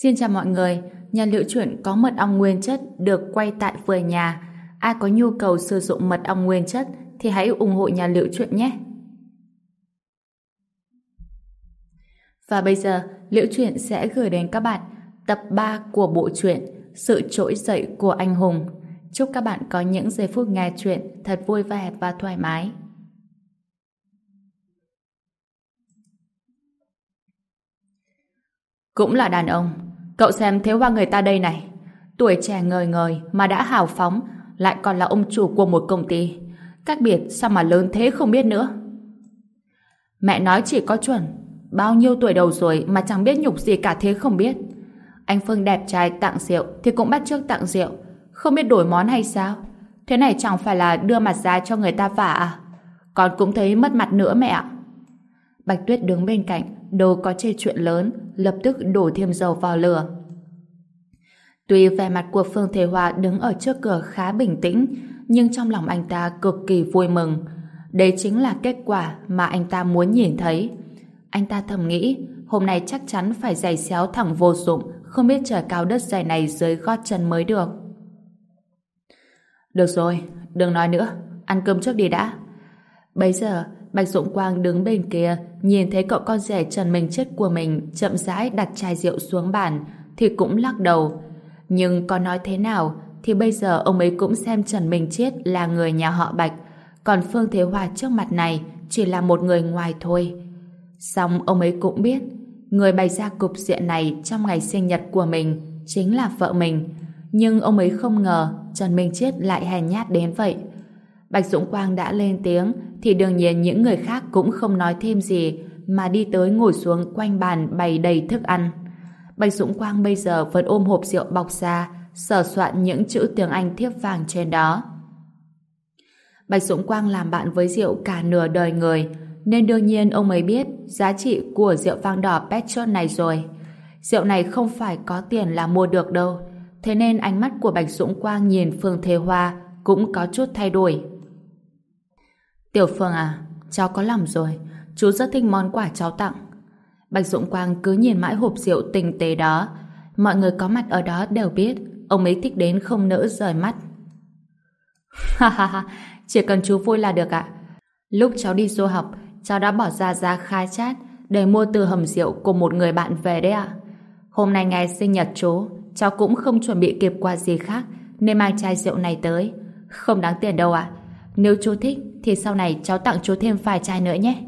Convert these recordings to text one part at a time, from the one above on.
Xin chào mọi người, nhà liệu chuyển có mật ong nguyên chất được quay tại vườn nhà. Ai có nhu cầu sử dụng mật ong nguyên chất thì hãy ủng hộ nhà liệu chuyện nhé. Và bây giờ, Liễu Chuyện sẽ gửi đến các bạn tập 3 của bộ truyện Sự trỗi dậy của anh hùng. Chúc các bạn có những giây phút nghe chuyện thật vui vẻ và thoải mái. Cũng là đàn ông. Cậu xem thế hoa người ta đây này. Tuổi trẻ ngời ngời mà đã hào phóng, lại còn là ông chủ của một công ty. Cách biệt sao mà lớn thế không biết nữa. Mẹ nói chỉ có chuẩn. Bao nhiêu tuổi đầu rồi mà chẳng biết nhục gì cả thế không biết. Anh Phương đẹp trai tặng rượu thì cũng bắt trước tặng rượu. Không biết đổi món hay sao? Thế này chẳng phải là đưa mặt ra cho người ta vả à? Con cũng thấy mất mặt nữa mẹ ạ. Bạch Tuyết đứng bên cạnh, đồ có chê chuyện lớn, lập tức đổ thêm dầu vào lửa. Tuy vẻ mặt của Phương Thế Hoa đứng ở trước cửa khá bình tĩnh, nhưng trong lòng anh ta cực kỳ vui mừng. Đây chính là kết quả mà anh ta muốn nhìn thấy. Anh ta thầm nghĩ, hôm nay chắc chắn phải giày xéo thẳng vô dụng, không biết trời cao đất dày này dưới gót chân mới được. Được rồi, đừng nói nữa, ăn cơm trước đi đã. Bây giờ, Bạch Dũng Quang đứng bên kia, nhìn thấy cậu con rể Trần Minh Chết của mình chậm rãi đặt chai rượu xuống bàn, thì cũng lắc đầu. Nhưng có nói thế nào, thì bây giờ ông ấy cũng xem Trần Minh Chiết là người nhà họ Bạch, còn Phương Thế Hòa trước mặt này chỉ là một người ngoài thôi. Xong ông ấy cũng biết, người bày ra cục diện này trong ngày sinh nhật của mình chính là vợ mình. Nhưng ông ấy không ngờ Trần Minh Chiết lại hèn nhát đến vậy. Bạch Dũng Quang đã lên tiếng, thì đương nhiên những người khác cũng không nói thêm gì, mà đi tới ngồi xuống quanh bàn bày đầy thức ăn. Bạch Dũng Quang bây giờ vẫn ôm hộp rượu bọc ra, sờ soạn những chữ tiếng Anh thiếp vàng trên đó. Bạch Dũng Quang làm bạn với rượu cả nửa đời người, nên đương nhiên ông ấy biết giá trị của rượu vang đỏ Petron này rồi. Rượu này không phải có tiền là mua được đâu, thế nên ánh mắt của Bạch Dũng Quang nhìn Phương Thế Hoa cũng có chút thay đổi. Tiểu Phương à, cháu có lòng rồi. Chú rất thích món quà cháu tặng. Bạch Dũng Quang cứ nhìn mãi hộp rượu tinh tế đó. Mọi người có mặt ở đó đều biết ông ấy thích đến không nỡ rời mắt. Ha ha ha, chỉ cần chú vui là được ạ. Lúc cháu đi du học, cháu đã bỏ ra giá khá chát để mua từ hầm rượu của một người bạn về đấy ạ. Hôm nay ngày sinh nhật chú, cháu cũng không chuẩn bị kịp quà gì khác nên mang chai rượu này tới. Không đáng tiền đâu ạ. Nếu chú thích thì sau này cháu tặng chú thêm vài chai nữa nhé.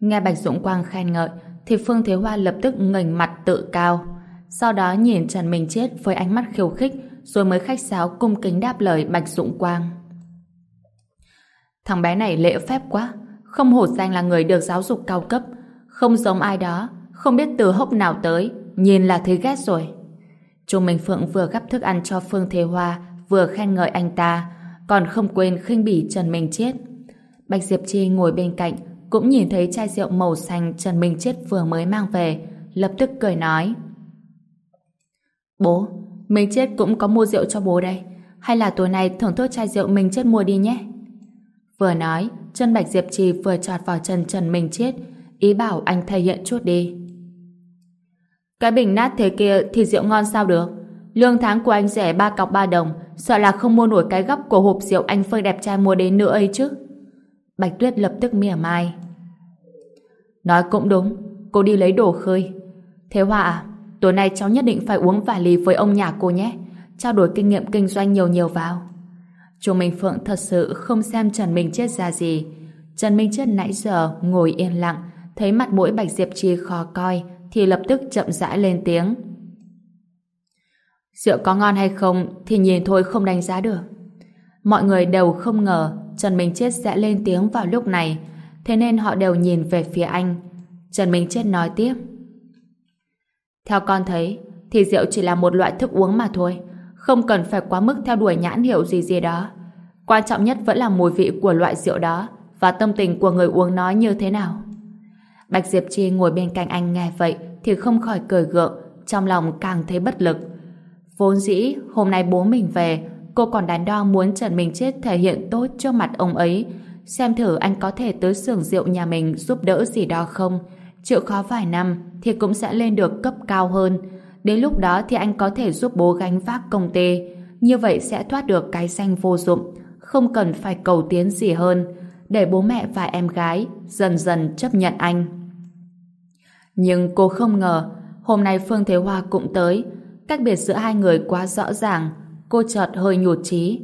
Nghe Bạch Dũng Quang khen ngợi thì Phương Thế Hoa lập tức ngẩng mặt tự cao. Sau đó nhìn Trần Minh Chết với ánh mắt khiêu khích rồi mới khách sáo cung kính đáp lời Bạch Dũng Quang. Thằng bé này lễ phép quá, không hổ danh là người được giáo dục cao cấp, không giống ai đó, không biết từ hốc nào tới, nhìn là thấy ghét rồi. Chu Minh Phượng vừa gắp thức ăn cho Phương Thế Hoa, vừa khen ngợi anh ta, còn không quên khinh bỉ Trần Minh Chết. Bạch Diệp Chi ngồi bên cạnh, cũng nhìn thấy chai rượu màu xanh Trần Minh Chết vừa mới mang về, lập tức cười nói. Bố, Minh Chết cũng có mua rượu cho bố đây, hay là tối nay thưởng thức chai rượu Minh Chết mua đi nhé. Vừa nói, chân Bạch Diệp Trì vừa trọt vào chân Trần Minh Chết, ý bảo anh thể hiện chút đi. Cái bình nát thế kia thì rượu ngon sao được? Lương tháng của anh rẻ ba cọc ba đồng, sợ là không mua nổi cái gấp của hộp rượu anh phơi đẹp trai mua đến nữa ấy chứ. Bạch Tuyết lập tức mỉa mai. Nói cũng đúng, cô đi lấy đồ khơi. Thế Hoa à, tối nay cháu nhất định phải uống vài ly với ông nhà cô nhé, trao đổi kinh nghiệm kinh doanh nhiều nhiều vào. Chu Minh Phượng thật sự không xem Trần Minh Chết ra gì. Trần Minh Chết nãy giờ ngồi yên lặng, thấy mặt mũi Bạch Diệp Chi khó coi, thì lập tức chậm rãi lên tiếng. Rượu có ngon hay không thì nhìn thôi không đánh giá được. Mọi người đều không ngờ Trần Minh Chết sẽ lên tiếng vào lúc này, thế nên họ đều nhìn về phía anh. Trần Minh Chết nói tiếp. Theo con thấy, thì rượu chỉ là một loại thức uống mà thôi, không cần phải quá mức theo đuổi nhãn hiệu gì gì đó. Quan trọng nhất vẫn là mùi vị của loại rượu đó và tâm tình của người uống nói như thế nào. Bạch Diệp Chi ngồi bên cạnh anh nghe vậy thì không khỏi cười gượng, trong lòng càng thấy bất lực. Vốn dĩ, hôm nay bố mình về, cô còn đắn đo muốn Trần Minh Chết thể hiện tốt trước mặt ông ấy, xem thử anh có thể tới xưởng rượu nhà mình giúp đỡ gì đó không, chịu khó vài năm thì cũng sẽ lên được cấp cao hơn. Đến lúc đó thì anh có thể giúp bố gánh vác công ty. Như vậy sẽ thoát được cái danh vô dụng, không cần phải cầu tiến gì hơn, để bố mẹ và em gái dần dần chấp nhận anh. Nhưng cô không ngờ, hôm nay Phương Thế Hoa cũng tới. Cách biệt giữa hai người quá rõ ràng, cô chợt hơi nhụt chí.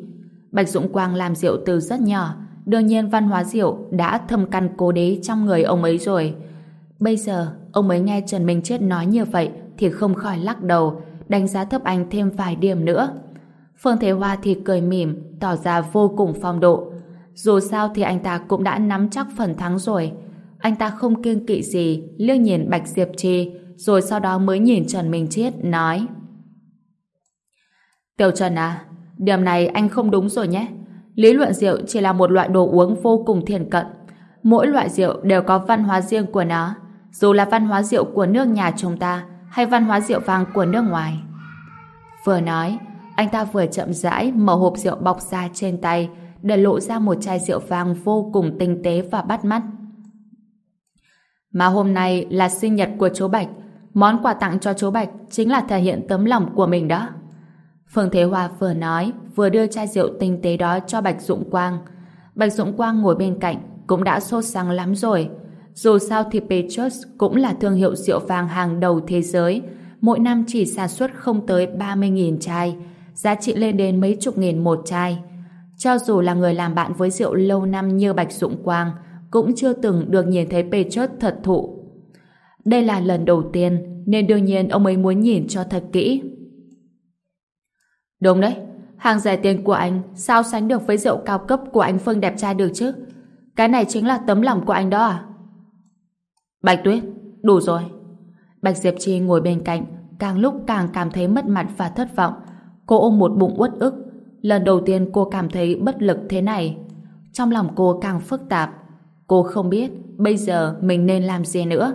Bạch Dũng Quang làm rượu từ rất nhỏ, đương nhiên văn hóa rượu đã thâm căn cố đế trong người ông ấy rồi. Bây giờ, ông ấy nghe Trần Minh Chết nói như vậy thì không khỏi lắc đầu, đánh giá thấp anh thêm vài điểm nữa. Phương Thế Hoa thì cười mỉm, tỏ ra vô cùng phong độ. Dù sao thì anh ta cũng đã nắm chắc phần thắng rồi. Anh ta không kiêng kỵ gì, liếc nhìn Bạch Diệp Trì, rồi sau đó mới nhìn Trần Minh Chết, nói Tiểu Trần à, điểm này anh không đúng rồi nhé. Lý luận rượu chỉ là một loại đồ uống vô cùng thiền cận. Mỗi loại rượu đều có văn hóa riêng của nó, dù là văn hóa rượu của nước nhà chúng ta hay văn hóa rượu vang của nước ngoài. Vừa nói, anh ta vừa chậm rãi mở hộp rượu bọc ra trên tay để lộ ra một chai rượu vang vô cùng tinh tế và bắt mắt. Mà hôm nay là sinh nhật của chú Bạch, món quà tặng cho chú Bạch chính là thể hiện tấm lòng của mình đó. Phương Thế Hoa vừa nói, vừa đưa chai rượu tinh tế đó cho Bạch Dụng Quang. Bạch Dụng Quang ngồi bên cạnh, cũng đã sốt sắng lắm rồi. Dù sao thì Petrus cũng là thương hiệu rượu vàng hàng đầu thế giới, mỗi năm chỉ sản xuất không tới 30.000 chai, giá trị lên đến mấy chục nghìn một chai. Cho dù là người làm bạn với rượu lâu năm như Bạch Dụng Quang, cũng chưa từng được nhìn thấy Petrus thật thụ. Đây là lần đầu tiên, nên đương nhiên ông ấy muốn nhìn cho thật kỹ. Đúng đấy, hàng rẻ tiền của anh sao sánh được với rượu cao cấp của anh Phương đẹp trai được chứ? Cái này chính là tấm lòng của anh đó à? Bạch Tuyết, đủ rồi. Bạch Diệp Chi ngồi bên cạnh, càng lúc càng cảm thấy mất mặt và thất vọng. Cô ôm một bụng uất ức. Lần đầu tiên cô cảm thấy bất lực thế này. Trong lòng cô càng phức tạp. Cô không biết bây giờ mình nên làm gì nữa.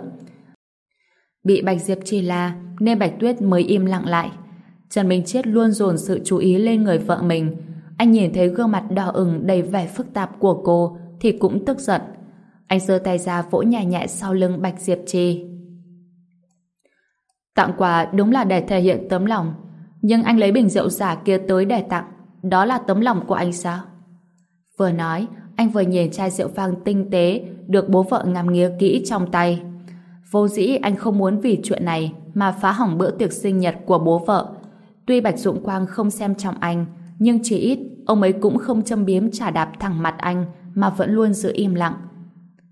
Bị Bạch Diệp Chi la nên Bạch Tuyết mới im lặng lại. Trần Minh Chết luôn dồn sự chú ý lên người vợ mình. Anh nhìn thấy gương mặt đỏ ửng đầy vẻ phức tạp của cô thì cũng tức giận. Anh giơ tay ra vỗ nhẹ nhẹ sau lưng Bạch Diệp Trì. Tặng quà đúng là để thể hiện tấm lòng. Nhưng anh lấy bình rượu giả kia tới để tặng. Đó là tấm lòng của anh sao? Vừa nói, anh vừa nhìn chai rượu vang tinh tế được bố vợ ngắm nghía kỹ trong tay. Vô dĩ anh không muốn vì chuyện này mà phá hỏng bữa tiệc sinh nhật của bố vợ. Tuy Bạch Dụng Quang không xem trọng anh, nhưng chỉ ít ông ấy cũng không châm biếm trả đạp thẳng mặt anh mà vẫn luôn giữ im lặng.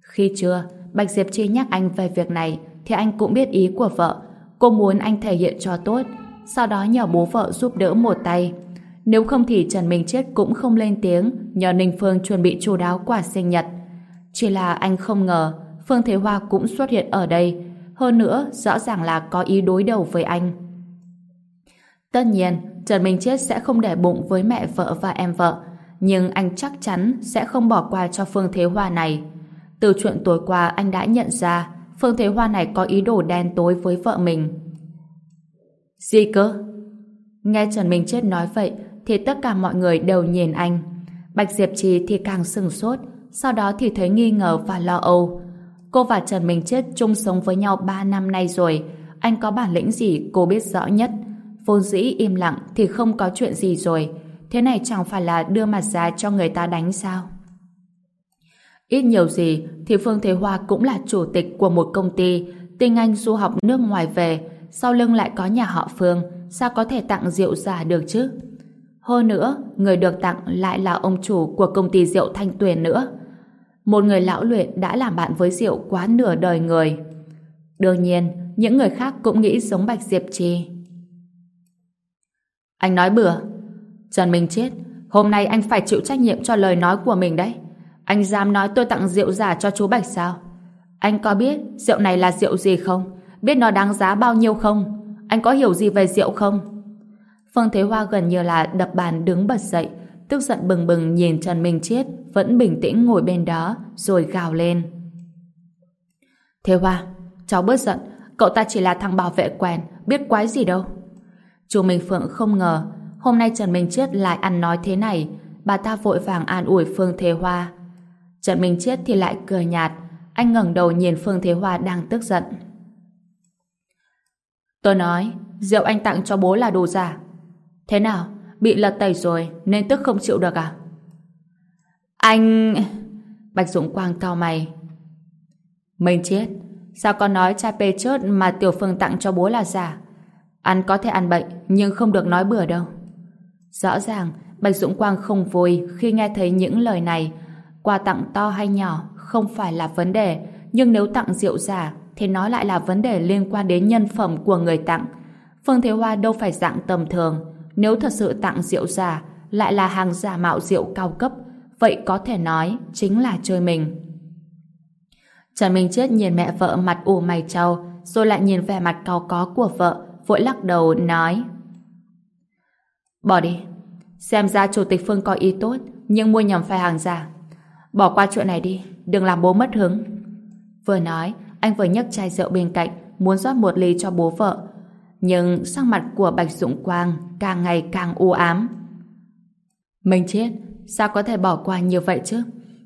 Khi chưa, Bạch Diệp Chi nhắc anh về việc này thì anh cũng biết ý của vợ. Cô muốn anh thể hiện cho tốt, sau đó nhờ bố vợ giúp đỡ một tay. Nếu không thì Trần Minh Chết cũng không lên tiếng nhờ Ninh Phương chuẩn bị chú đáo quả sinh nhật. Chỉ là anh không ngờ Phương Thế Hoa cũng xuất hiện ở đây. Hơn nữa, rõ ràng là có ý đối đầu với anh. Tất nhiên, Trần Minh Chết sẽ không để bụng với mẹ vợ và em vợ, nhưng anh chắc chắn sẽ không bỏ qua cho Phương Thế Hoa này. Từ chuyện tối qua anh đã nhận ra Phương Thế Hoa này có ý đồ đen tối với vợ mình. Gì cơ? Nghe Trần Minh Chết nói vậy thì tất cả mọi người đều nhìn anh. Bạch Diệp Trì thì càng sừng sốt, sau đó thì thấy nghi ngờ và lo âu. Cô và Trần Minh Chết chung sống với nhau 3 năm nay rồi, anh có bản lĩnh gì cô biết rõ nhất. Vốn dĩ im lặng thì không có chuyện gì rồi, thế này chẳng phải là đưa mặt ra cho người ta đánh sao? Ít nhiều gì thì Phương Thế Hoa cũng là chủ tịch của một công ty tinh anh du học nước ngoài về sau lưng lại có nhà họ Phương sao có thể tặng rượu giả được chứ? Hơn nữa, người được tặng lại là ông chủ của công ty rượu Thanh Tuyền nữa. Một người lão luyện đã làm bạn với rượu quá nửa đời người. Đương nhiên, những người khác cũng nghĩ giống Bạch Diệp Trì. Anh nói bừa. Trần Minh chết, hôm nay anh phải chịu trách nhiệm cho lời nói của mình đấy. Anh dám nói tôi tặng rượu giả cho chú Bạch sao? Anh có biết rượu này là rượu gì không? Biết nó đáng giá bao nhiêu không? Anh có hiểu gì về rượu không? Phương Thế Hoa gần như là đập bàn đứng bật dậy, tức giận bừng bừng nhìn Trần Minh Chiết vẫn bình tĩnh ngồi bên đó, rồi gào lên. Thế Hoa, cháu bớt giận, cậu ta chỉ là thằng bảo vệ quèn, biết quái gì đâu. Chu Minh Phượng không ngờ, hôm nay Trần Minh chết lại ăn nói thế này, bà ta vội vàng an ủi Phương Thế Hoa. Trần Minh chết thì lại cười nhạt, anh ngẩng đầu nhìn Phương Thế Hoa đang tức giận. Tôi nói, rượu anh tặng cho bố là đồ giả. Thế nào? Bị lật tẩy rồi nên tức không chịu được à? Anh... Bạch Dũng Quang cao mày. Mình chết. Sao con nói chai pê chớt mà Tiểu Phương tặng cho bố là giả? Ăn có thể ăn bệnh, nhưng không được nói bừa đâu. Rõ ràng, Bạch Dũng Quang không vui khi nghe thấy những lời này. Quà tặng to hay nhỏ không phải là vấn đề, nhưng nếu tặng rượu giả thì nó lại là vấn đề liên quan đến nhân phẩm của người tặng. Phương Thế Hoa đâu phải dạng tầm thường. Nếu thật sự tặng rượu giả, lại là hàng giả mạo rượu cao cấp, vậy có thể nói chính là chơi mình. Trần Minh Chết nhìn mẹ vợ mặt ủ mày trâu, rồi lại nhìn vẻ mặt cao có của vợ, vội lắc đầu nói Bỏ đi, xem ra chủ tịch Phương có ý tốt, nhưng mua nhầm phải hàng giả. Bỏ qua chuyện này đi, đừng làm bố mất hứng. Vừa nói, anh vừa nhấc chai rượu bên cạnh, muốn rót một ly cho bố vợ. Nhưng sắc mặt của Bạch Dũng Quang càng ngày càng u ám. Mình chết, sao có thể bỏ qua như vậy chứ?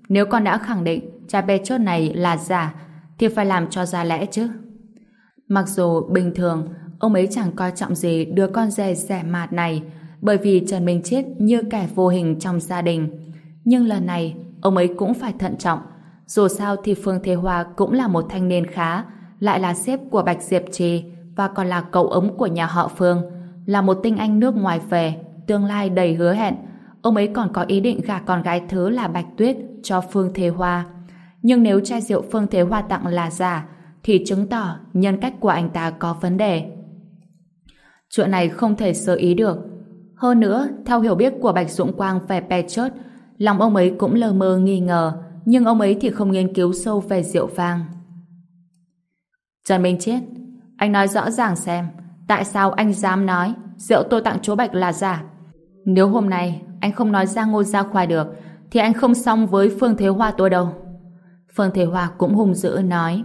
Nếu con đã khẳng định chai bê chốt này là giả, thì phải làm cho ra lẽ chứ. Mặc dù bình thường, ông ấy chẳng coi trọng gì đứa con rể rẻ mạt này, bởi vì Trần Minh Chết như kẻ vô hình trong gia đình. Nhưng lần này, ông ấy cũng phải thận trọng. Dù sao thì Phương Thế Hoa cũng là một thanh niên khá, lại là sếp của Bạch Diệp Trì và còn là cậu ấm của nhà họ Phương, là một tinh anh nước ngoài về, tương lai đầy hứa hẹn. Ông ấy còn có ý định gả con gái thứ là Bạch Tuyết cho Phương Thế Hoa. Nhưng nếu chai rượu Phương Thế Hoa tặng là giả, thì chứng tỏ nhân cách của anh ta có vấn đề. Chuyện này không thể sơ ý được. Hơn nữa, theo hiểu biết của Bạch Dũng Quang về Petrus, lòng ông ấy cũng lờ mơ nghi ngờ, nhưng ông ấy thì không nghiên cứu sâu về rượu vang. Trần Minh Chết, anh nói rõ ràng xem, tại sao anh dám nói rượu tôi tặng chú Bạch là giả? Nếu hôm nay anh không nói ra ngô ra khoai được, thì anh không xong với Phương Thế Hoa tôi đâu. Phương Thế Hoa cũng hung dữ nói,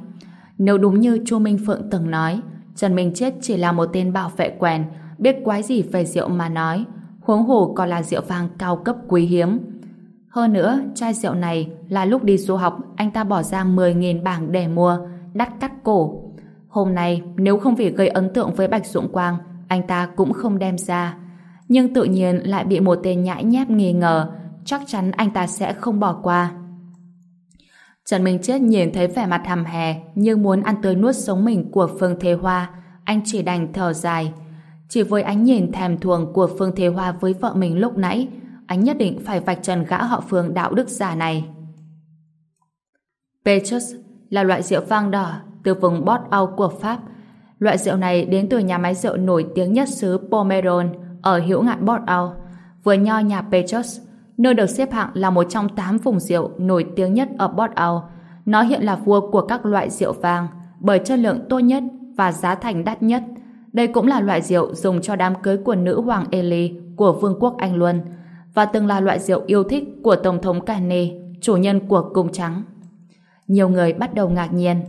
nếu đúng như Chu Minh Phượng từng nói, Trần Minh Chết chỉ là một tên bảo vệ quèn, biết quái gì về rượu mà nói, huống hồ còn là rượu vang cao cấp quý hiếm. Hơn nữa, chai rượu này là lúc đi du học anh ta bỏ ra 10.000 bảng để mua, đắt cắt cổ. Hôm nay, nếu không vì gây ấn tượng với Bạch Dũng Quang, anh ta cũng không đem ra. Nhưng tự nhiên lại bị một tên nhãi nhép nghi ngờ, chắc chắn anh ta sẽ không bỏ qua. Trần Minh Chết nhìn thấy vẻ mặt hầm hè như muốn ăn tươi nuốt sống mình của Phương Thế Hoa, anh chỉ đành thở dài. Chỉ với ánh nhìn thèm thuồng của Phương Thế Hoa với vợ mình lúc nãy, anh nhất định phải vạch trần gã họ Phương đạo đức giả này. Petrus là loại rượu vang đỏ từ vùng Bordeaux của Pháp. Loại rượu này đến từ nhà máy rượu nổi tiếng nhất xứ Pomeron ở hữu ngạn Bordeaux, vừa nho nhà Petrus, nơi được xếp hạng là một trong 8 vùng rượu nổi tiếng nhất ở Bordeaux. Nó hiện là vua của các loại rượu vang bởi chất lượng tốt nhất và giá thành đắt nhất. Đây cũng là loại rượu dùng cho đám cưới của nữ hoàng Elie của Vương quốc Anh Luân và từng là loại rượu yêu thích của Tổng thống Carney, chủ nhân của Cung Trắng. Nhiều người bắt đầu ngạc nhiên,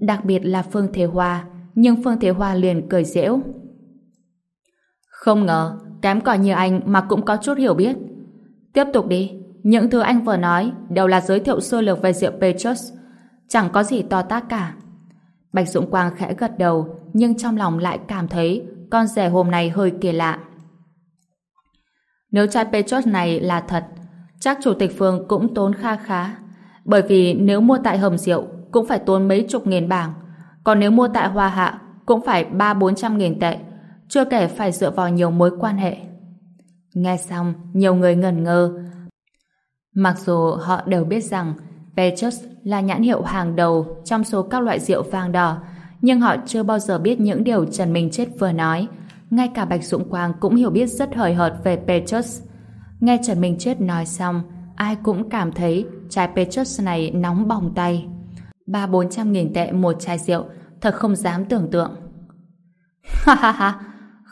đặc biệt là Phương Thế Hoa, nhưng Phương Thế Hoa liền cười giễu. Không ngờ, kém cỏi như anh mà cũng có chút hiểu biết. Tiếp tục đi, những thứ anh vừa nói đều là giới thiệu sơ lược về rượu Petrus, chẳng có gì to tác cả. Bạch Dũng Quang khẽ gật đầu, nhưng trong lòng lại cảm thấy con rể hôm nay hơi kỳ lạ. Nếu chai Petrus này là thật, chắc Chủ tịch Phương cũng tốn kha khá. Bởi vì nếu mua tại hầm rượu cũng phải tốn mấy chục nghìn bảng. Còn nếu mua tại Hoa Hạ cũng phải ba bốn trăm nghìn tệ. Chưa kể phải dựa vào nhiều mối quan hệ. Nghe xong, nhiều người ngẩn ngơ. Mặc dù họ đều biết rằng Petrus là nhãn hiệu hàng đầu trong số các loại rượu vang đỏ, nhưng họ chưa bao giờ biết những điều Trần Minh Chết vừa nói. Ngay cả Bạch Dũng Quang cũng hiểu biết rất hời hợt về Petrus. Nghe Trần Minh Chết nói xong, ai cũng cảm thấy chai Petrus này nóng bỏng tay. Ba bốn trăm nghìn tệ một chai rượu, thật không dám tưởng tượng. Ha ha ha,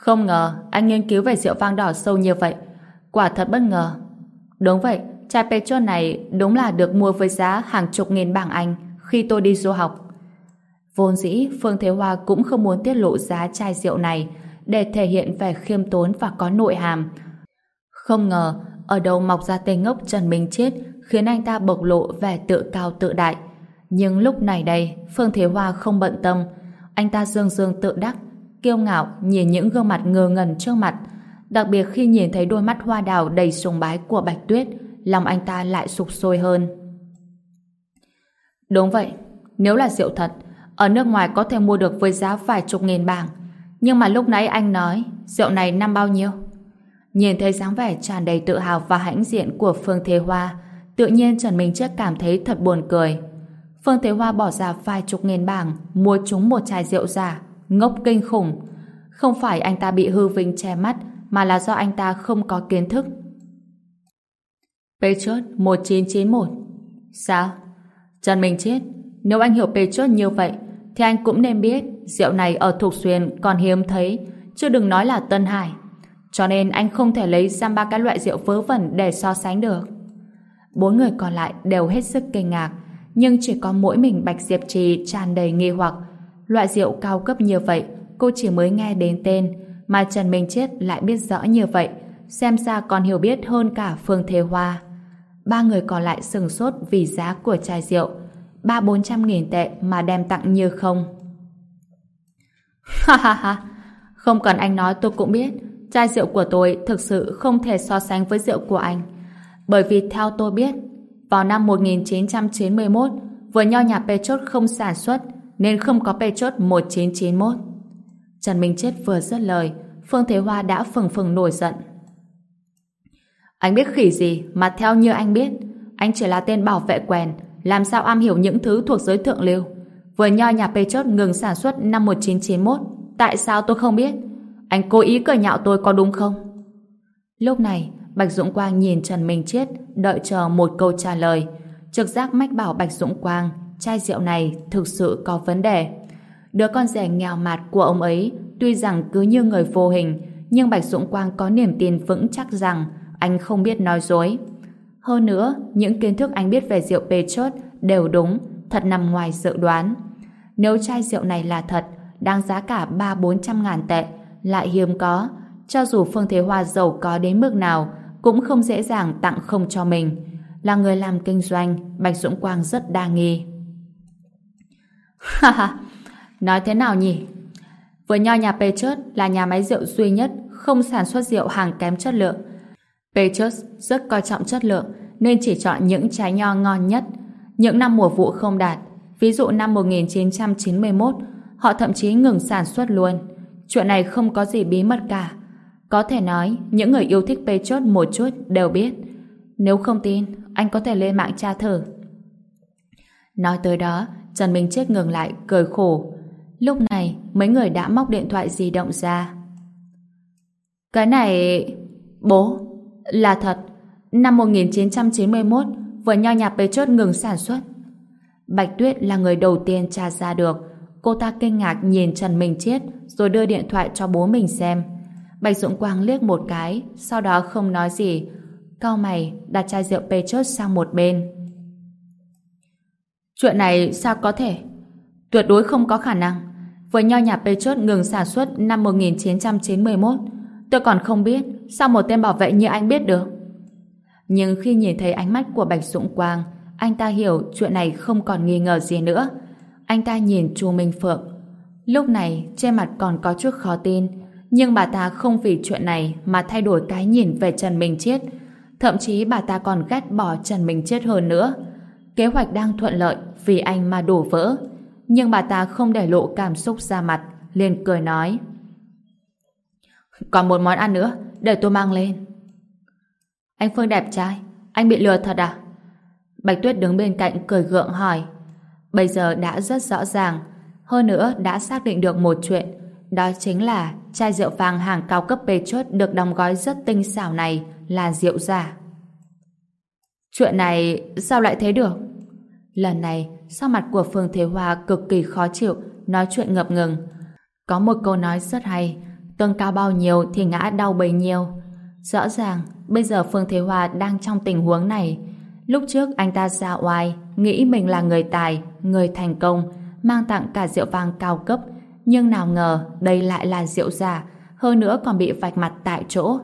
không ngờ anh nghiên cứu về rượu vang đỏ sâu như vậy. Quả thật bất ngờ. Đúng vậy, chai Petrus này đúng là được mua với giá hàng chục nghìn bảng Anh khi tôi đi du học. Vốn dĩ, Phương Thế Hoa cũng không muốn tiết lộ giá chai rượu này để thể hiện vẻ khiêm tốn và có nội hàm. Không ngờ, ở đâu mọc ra tên ngốc Trần Minh Chết khiến anh ta bộc lộ vẻ tự cao tự đại. Nhưng lúc này đây, Phương Thế Hoa không bận tâm. Anh ta dương dương tự đắc, kiêu ngạo nhìn những gương mặt ngơ ngẩn trước mặt. Đặc biệt khi nhìn thấy đôi mắt hoa đào đầy sùng bái của Bạch Tuyết, lòng anh ta lại sục sôi hơn. Đúng vậy, nếu là rượu thật, ở nước ngoài có thể mua được với giá vài chục nghìn bảng. Nhưng mà lúc nãy anh nói, rượu này năm bao nhiêu? Nhìn thấy dáng vẻ tràn đầy tự hào và hãnh diện của Phương Thế Hoa, tự nhiên Trần Minh Chất cảm thấy thật buồn cười. Phương Thế Hoa bỏ ra vài chục nghìn bảng mua chúng một chai rượu giả, ngốc kinh khủng. Không phải anh ta bị hư vinh che mắt, mà là do anh ta không có kiến thức. Petrus 1991 Sao? Trần Minh Chết, nếu anh hiểu Petrus như vậy, thì anh cũng nên biết rượu này ở Thục Xuyên còn hiếm thấy, chứ đừng nói là Tân Hải. Cho nên anh không thể lấy ra ba cái loại rượu vớ vẩn để so sánh được. Bốn người còn lại đều hết sức kinh ngạc, nhưng chỉ có mỗi mình Bạch Diệp Trì tràn đầy nghi hoặc. Loại rượu cao cấp như vậy, cô chỉ mới nghe đến tên, mà Trần Minh Chết lại biết rõ như vậy, xem ra còn hiểu biết hơn cả Phương Thế Hoa. Ba người còn lại sừng sốt vì giá của chai rượu, ba bốn trăm nghìn tệ mà đem tặng như không. Ha ha ha, không cần anh nói tôi cũng biết, chai rượu của tôi thực sự không thể so sánh với rượu của anh. Bởi vì theo tôi biết, vào năm 1991, vừa nho nhà Pechot không sản xuất, nên không có Petrot 1991. Trần Minh Chết vừa dứt lời, Phương Thế Hoa đã phừng phừng nổi giận. Anh biết khỉ gì mà theo như anh biết, anh chỉ là tên bảo vệ quèn, làm sao am hiểu những thứ thuộc giới thượng lưu. Vừa nho nhà Petrot ngừng sản xuất năm 1991, tại sao tôi không biết? Anh cố ý cởi nhạo tôi có đúng không? Lúc này, Bạch Dũng Quang nhìn Trần Minh Chết, đợi chờ một câu trả lời. Trực giác mách bảo Bạch Dũng Quang, chai rượu này thực sự có vấn đề. Đứa con rể nghèo mạt của ông ấy, tuy rằng cứ như người vô hình, nhưng Bạch Dũng Quang có niềm tin vững chắc rằng anh không biết nói dối. Hơn nữa, những kiến thức anh biết về rượu Pechot đều đúng, thật nằm ngoài dự đoán. Nếu chai rượu này là thật, đáng giá cả ba bốn trăm ngàn tệ, lại hiếm có, cho dù Phương Thế Hoa giàu có đến mức nào, cũng không dễ dàng tặng không cho mình. Là người làm kinh doanh, Bạch Dũng Quang rất đa nghi. Ha ha, nói thế nào nhỉ? Với nho nhà Petrus là nhà máy rượu duy nhất không sản xuất rượu hàng kém chất lượng. Petrus rất coi trọng chất lượng nên chỉ chọn những trái nho ngon nhất. Những năm mùa vụ không đạt, ví dụ năm 1991, họ thậm chí ngừng sản xuất luôn. Chuyện này không có gì bí mật cả. Có thể nói, những người yêu thích Petrus một chút đều biết. Nếu không tin, anh có thể lên mạng tra thử. Nói tới đó, Trần Minh Chết ngừng lại, cười khổ. Lúc này, mấy người đã móc điện thoại di động ra. Cái này... Bố, là thật. Năm 1991, vừa nho nhà chốt ngừng sản xuất. Bạch Tuyết là người đầu tiên tra ra được. Cô ta kinh ngạc nhìn Trần Minh Chết rồi đưa điện thoại cho bố mình xem. Bạch Dũng Quang liếc một cái, sau đó không nói gì. Cao mày, đặt chai rượu chốt sang một bên. Chuyện này sao có thể? Tuyệt đối không có khả năng. Với nho nhà Petrus ngừng sản xuất năm 1991, tôi còn không biết sao một tên bảo vệ như anh biết được. Nhưng khi nhìn thấy ánh mắt của Bạch Dũng Quang, anh ta hiểu chuyện này không còn nghi ngờ gì nữa. Anh ta nhìn Chu Minh Phượng. Lúc này, trên mặt còn có chút khó tin, nhưng bà ta không vì chuyện này mà thay đổi cái nhìn về Trần Minh Chết. Thậm chí bà ta còn ghét bỏ Trần Minh Chết hơn nữa. Kế hoạch đang thuận lợi vì anh mà đổ vỡ. Nhưng bà ta không để lộ cảm xúc ra mặt, liền cười nói. Còn một món ăn nữa, để tôi mang lên. Anh Phương đẹp trai, anh bị lừa thật à? Bạch Tuyết đứng bên cạnh cười gượng hỏi. Bây giờ đã rất rõ ràng, hơn nữa đã xác định được một chuyện, đó chính là chai rượu vàng hàng cao cấp bê chốt được đóng gói rất tinh xảo này là rượu giả. Chuyện này sao lại thế được? Lần này, sau mặt của Phương Thế Hoa cực kỳ khó chịu, nói chuyện ngập ngừng. Có một câu nói rất hay, tương cao bao nhiêu thì ngã đau bấy nhiêu. Rõ ràng, bây giờ Phương Thế Hoa đang trong tình huống này. Lúc trước anh ta ra oai, nghĩ mình là người tài, người thành công, mang tặng cả rượu vang cao cấp, nhưng nào ngờ đây lại là rượu giả, hơn nữa còn bị vạch mặt tại chỗ.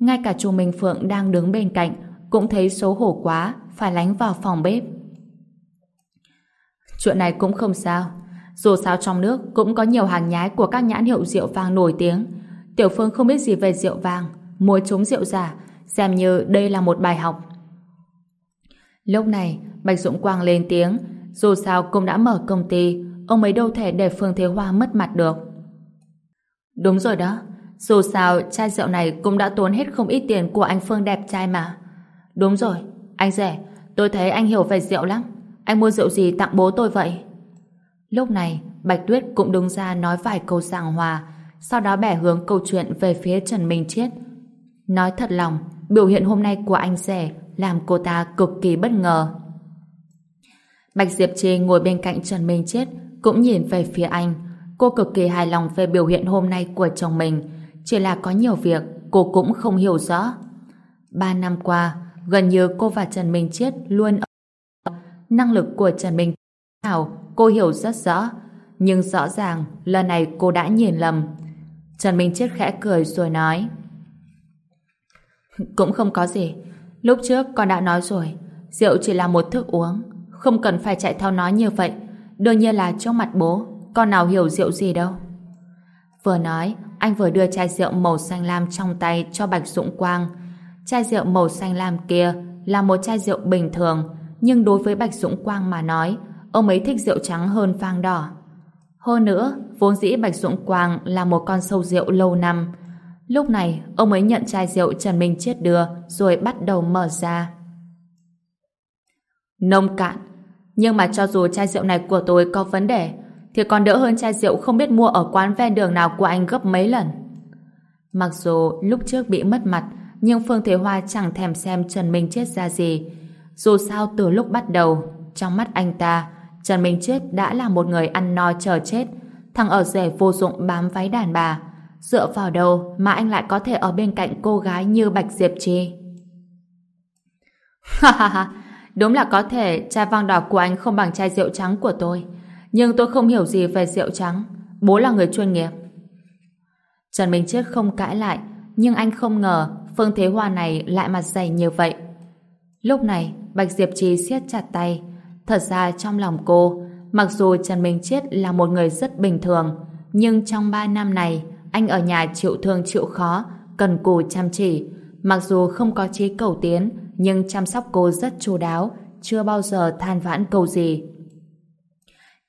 Ngay cả chú Minh Phượng đang đứng bên cạnh cũng thấy xấu hổ quá, phải lánh vào phòng bếp. Chuyện này cũng không sao. Dù sao trong nước cũng có nhiều hàng nhái của các nhãn hiệu rượu vang nổi tiếng. Tiểu Phương không biết gì về rượu vang, mua trúng rượu giả, xem như đây là một bài học. Lúc này, Bạch Dũng Quang lên tiếng, dù sao cũng đã mở công ty, ông ấy đâu thể để Phương Thế Hoa mất mặt được. Đúng rồi đó, dù sao chai rượu này cũng đã tốn hết không ít tiền của anh Phương đẹp trai mà. Đúng rồi, anh rể, tôi thấy anh hiểu về rượu lắm. Anh mua rượu gì tặng bố tôi vậy? Lúc này, Bạch Tuyết cũng đứng ra nói vài câu sàng hòa, sau đó bẻ hướng câu chuyện về phía Trần Minh Chiết. Nói thật lòng, biểu hiện hôm nay của anh rể làm cô ta cực kỳ bất ngờ. Bạch Diệp Trì ngồi bên cạnh Trần Minh Chiết cũng nhìn về phía anh. Cô cực kỳ hài lòng về biểu hiện hôm nay của chồng mình, chỉ là có nhiều việc cô cũng không hiểu rõ. Ba năm qua, gần như cô và Trần Minh Chiết luôn ở năng lực của Trần Minh nào cô hiểu rất rõ, nhưng rõ ràng lần này cô đã nhìn lầm. Trần Minh Chiết khẽ cười rồi nói Cũng không có gì. Lúc trước con đã nói rồi, rượu chỉ là một thức uống, không cần phải chạy theo nó như vậy. Đương nhiên là trong mặt bố, con nào hiểu rượu gì đâu. Vừa nói, anh vừa đưa chai rượu màu xanh lam trong tay cho Bạch Dũng Quang. Chai rượu màu xanh lam kia là một chai rượu bình thường, nhưng đối với Bạch Dũng Quang mà nói, ông ấy thích rượu trắng hơn vang đỏ. Hơn nữa, vốn dĩ Bạch Dũng Quang là một con sâu rượu lâu năm. Lúc này, ông ấy nhận chai rượu Trần Minh Chết đưa, rồi bắt đầu mở ra. Nông cạn. Nhưng mà cho dù chai rượu này của tôi có vấn đề, thì còn đỡ hơn chai rượu không biết mua ở quán ven đường nào của anh gấp mấy lần. Mặc dù lúc trước bị mất mặt, nhưng Phương Thế Hoa chẳng thèm xem Trần Minh Chết ra gì. Dù sao từ lúc bắt đầu, trong mắt anh ta, Trần Minh Chết đã là một người ăn no chờ chết, thằng ở rể vô dụng bám váy đàn bà. Dựa vào đâu mà anh lại có thể ở bên cạnh cô gái như Bạch Diệp Chi? Ha ha ha, đúng là có thể chai vang đỏ của anh không bằng chai rượu trắng của tôi. Nhưng tôi không hiểu gì về rượu trắng. Bố là người chuyên nghiệp. Trần Minh Chết không cãi lại, nhưng anh không ngờ Phương Thế Hoa này lại mặt dày như vậy. Lúc này, Bạch Diệp Trì siết chặt tay, Thật ra trong lòng cô, mặc dù Trần Minh Chết là một người rất bình thường, nhưng trong 3 năm này, anh ở nhà chịu thương chịu khó, cần cù chăm chỉ. Mặc dù không có trí cầu tiến, nhưng chăm sóc cô rất chu đáo, chưa bao giờ than vãn câu gì.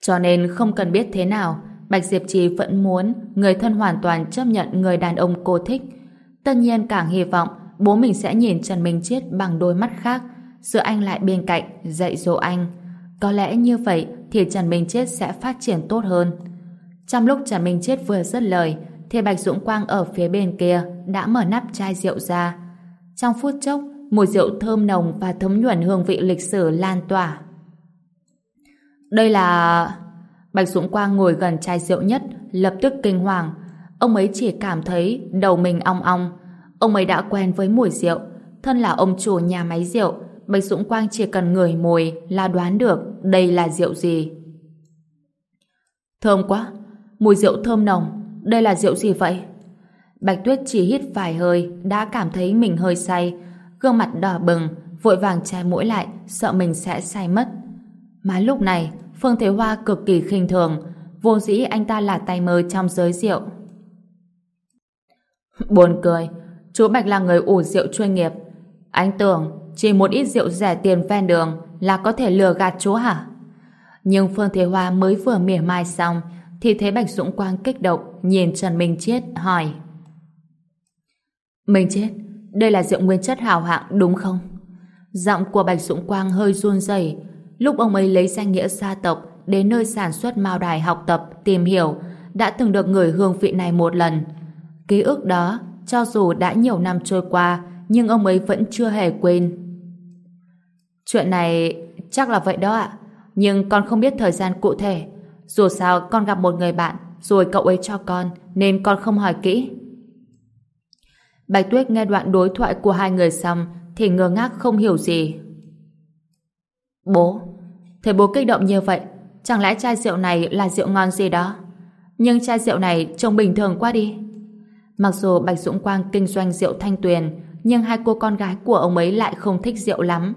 Cho nên không cần biết thế nào, Bạch Diệp Trì vẫn muốn người thân hoàn toàn chấp nhận người đàn ông cô thích. Tất nhiên càng hy vọng bố mình sẽ nhìn Trần Minh Chết bằng đôi mắt khác, giữ anh lại bên cạnh, dạy dỗ anh. Có lẽ như vậy thì Trần Minh Chết sẽ phát triển tốt hơn. Trong lúc Trần Minh Chết vừa dứt lời thì Bạch Dũng Quang ở phía bên kia đã mở nắp chai rượu ra. Trong phút chốc, mùi rượu thơm nồng và thấm nhuần hương vị lịch sử lan tỏa. Đây là... Bạch Dũng Quang ngồi gần chai rượu nhất, lập tức kinh hoàng. Ông ấy chỉ cảm thấy đầu mình ong ong. Ông ấy đã quen với mùi rượu. Thân là ông chủ nhà máy rượu, Bạch Dũng Quang chỉ cần ngửi mùi là đoán được đây là rượu gì. Thơm quá, mùi rượu thơm nồng, đây là rượu gì vậy? Bạch Tuyết chỉ hít vài hơi đã cảm thấy mình hơi say, gương mặt đỏ bừng, vội vàng che mũi lại, sợ mình sẽ say mất. Mà lúc này, Phương Thế Hoa cực kỳ khinh thường, vô dĩ anh ta là tay mơ trong giới rượu. Buồn cười, chú Bạch là người ủ rượu chuyên nghiệp. Anh tưởng chỉ một ít rượu rẻ tiền ven đường là có thể lừa gạt chú hả? Nhưng Phương Thế Hoa mới vừa mỉa mai xong thì thấy Bạch Dũng Quang kích động nhìn Trần Minh chết hỏi Minh chết, đây là rượu nguyên chất hào hạng đúng không? Giọng của Bạch Dũng Quang hơi run rẩy lúc ông ấy lấy danh nghĩa gia tộc đến nơi sản xuất mao đài học tập, tìm hiểu đã từng được người hương vị này một lần. Ký ức đó, cho dù đã nhiều năm trôi qua nhưng ông ấy vẫn chưa hề quên. Chuyện này chắc là vậy đó ạ. Nhưng con không biết thời gian cụ thể. Dù sao con gặp một người bạn rồi cậu ấy cho con nên con không hỏi kỹ. Bạch Tuyết nghe đoạn đối thoại của hai người xong thì ngơ ngác không hiểu gì. Bố, thấy bố kích động như vậy chẳng lẽ chai rượu này là rượu ngon gì đó? Nhưng chai rượu này trông bình thường quá đi. Mặc dù Bạch Dũng Quang kinh doanh rượu thanh tuyền nhưng hai cô con gái của ông ấy lại không thích rượu lắm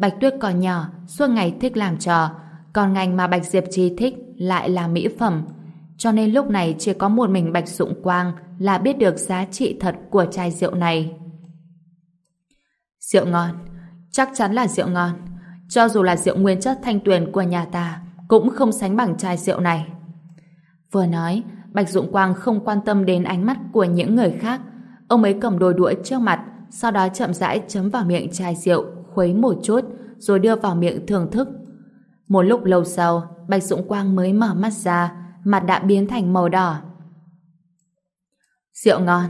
Bạch Tuyết còn nhỏ, suốt ngày thích làm trò, còn ngành mà Bạch Diệp Trì thích lại là mỹ phẩm. Cho nên lúc này chỉ có một mình Bạch dũng Quang là biết được giá trị thật của chai rượu này. Rượu ngon, chắc chắn là rượu ngon. Cho dù là rượu nguyên chất thanh tuyền của nhà ta, cũng không sánh bằng chai rượu này. Vừa nói, Bạch Dụng Quang không quan tâm đến ánh mắt của những người khác. Ông ấy cầm đôi đũa trước mặt, sau đó chậm rãi chấm vào miệng chai rượu, khuấy một chút, rồi đưa vào miệng thưởng thức. Một lúc lâu sau, Bạch Dụng Quang mới mở mắt ra, mặt đã biến thành màu đỏ. Rượu ngon,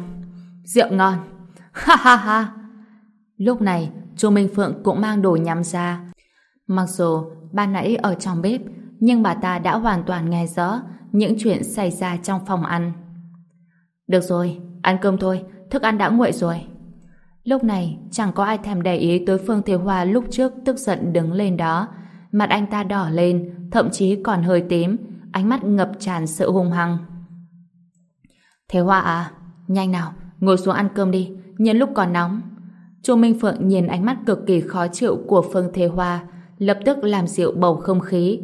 rượu ngon, ha ha ha. Lúc này, Chu Minh Phượng cũng mang đồ nhắm ra. Mặc dù ban nãy ở trong bếp, nhưng bà ta đã hoàn toàn nghe rõ những chuyện xảy ra trong phòng ăn. Được rồi, ăn cơm thôi, thức ăn đã nguội rồi. Lúc này, chẳng có ai thèm để ý tới Phương Thế Hoa lúc trước tức giận đứng lên đó. Mặt anh ta đỏ lên, thậm chí còn hơi tím, ánh mắt ngập tràn sự hung hăng. Thế Hoa à, nhanh nào, ngồi xuống ăn cơm đi, nhân lúc còn nóng. Chu Minh Phượng nhìn ánh mắt cực kỳ khó chịu của Phương Thế Hoa, lập tức làm dịu bầu không khí.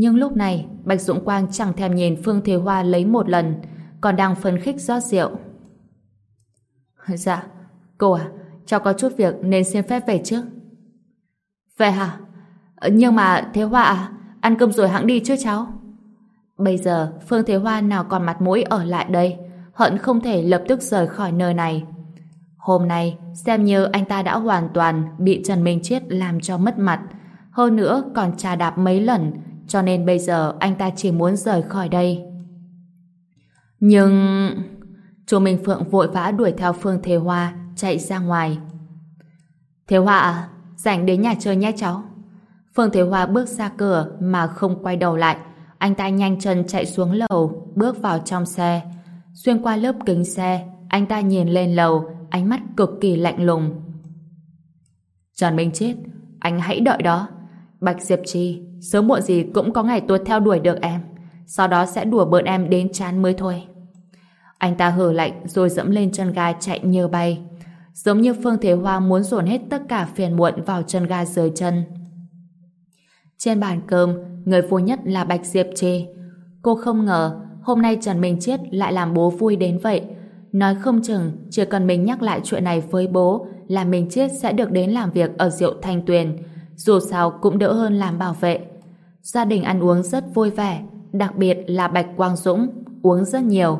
Nhưng lúc này, Bạch Dũng Quang chẳng thèm nhìn Phương Thế Hoa lấy một lần, còn đang phấn khích rót rượu. Dạ, cô à, cháu có chút việc nên xin phép về trước. Vậy hả? Ờ, nhưng mà Thế Hoa à, ăn cơm rồi hãng đi chứ cháu. Bây giờ Phương Thế Hoa nào còn mặt mũi ở lại đây, hận không thể lập tức rời khỏi nơi này. Hôm nay, xem như anh ta đã hoàn toàn bị Trần Minh Chiết làm cho mất mặt, hơn nữa còn trà đạp mấy lần, cho nên bây giờ anh ta chỉ muốn rời khỏi đây. Nhưng... Chu Minh Phượng vội vã đuổi theo Phương Thế Hoa, chạy ra ngoài. Thế Hoa à, rảnh đến nhà chơi nhé cháu. Phương Thế Hoa bước ra cửa mà không quay đầu lại. Anh ta nhanh chân chạy xuống lầu, bước vào trong xe. Xuyên qua lớp kính xe, anh ta nhìn lên lầu, ánh mắt cực kỳ lạnh lùng. Trần Minh Chết, anh hãy đợi đó. Bạch Diệp Trì, sớm muộn gì cũng có ngày tôi theo đuổi được em. Sau đó sẽ đùa bợn em đến chán mới thôi. Anh ta hừ lạnh rồi dẫm lên chân ga chạy như bay. Giống như Phương Thế Hoa muốn dồn hết tất cả phiền muộn vào chân ga dưới chân. Trên bàn cơm, người vui nhất là Bạch Diệp Trì. Cô không ngờ hôm nay Trần Minh Chiết lại làm bố vui đến vậy. Nói không chừng chỉ cần mình nhắc lại chuyện này với bố là Minh Chiết sẽ được đến làm việc ở Diệu Thanh Tuyền. Dù sao cũng đỡ hơn làm bảo vệ. Gia đình ăn uống rất vui vẻ, đặc biệt là Bạch Quang Dũng, uống rất nhiều.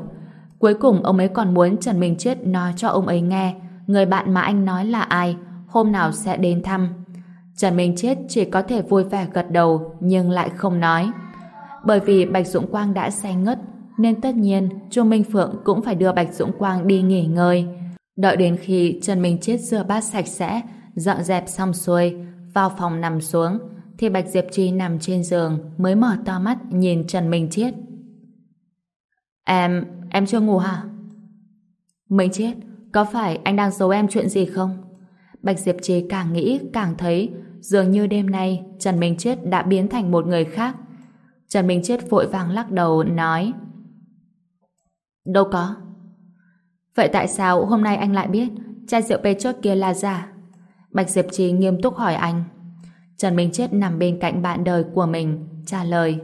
Cuối cùng ông ấy còn muốn Trần Minh Chết nói cho ông ấy nghe người bạn mà anh nói là ai, hôm nào sẽ đến thăm. Trần Minh Chết chỉ có thể vui vẻ gật đầu nhưng lại không nói. Bởi vì Bạch Dũng Quang đã say ngất nên tất nhiên Chu Minh Phượng cũng phải đưa Bạch Dũng Quang đi nghỉ ngơi. Đợi đến khi Trần Minh Chết rửa bát sạch sẽ, dọn dẹp xong xuôi, vào phòng nằm xuống, thì Bạch Diệp Trì nằm trên giường mới mở to mắt nhìn Trần Minh Chết. Em, em chưa ngủ hả? Minh Chết, có phải anh đang giấu em chuyện gì không? Bạch Diệp Trì càng nghĩ càng thấy dường như đêm nay Trần Minh Chết đã biến thành một người khác. Trần Minh Chết vội vàng lắc đầu nói Đâu có. Vậy tại sao hôm nay anh lại biết chai rượu bê trước kia là giả? Bạch Diệp Trì nghiêm túc hỏi anh. Trần Minh Chết nằm bên cạnh bạn đời của mình, trả lời.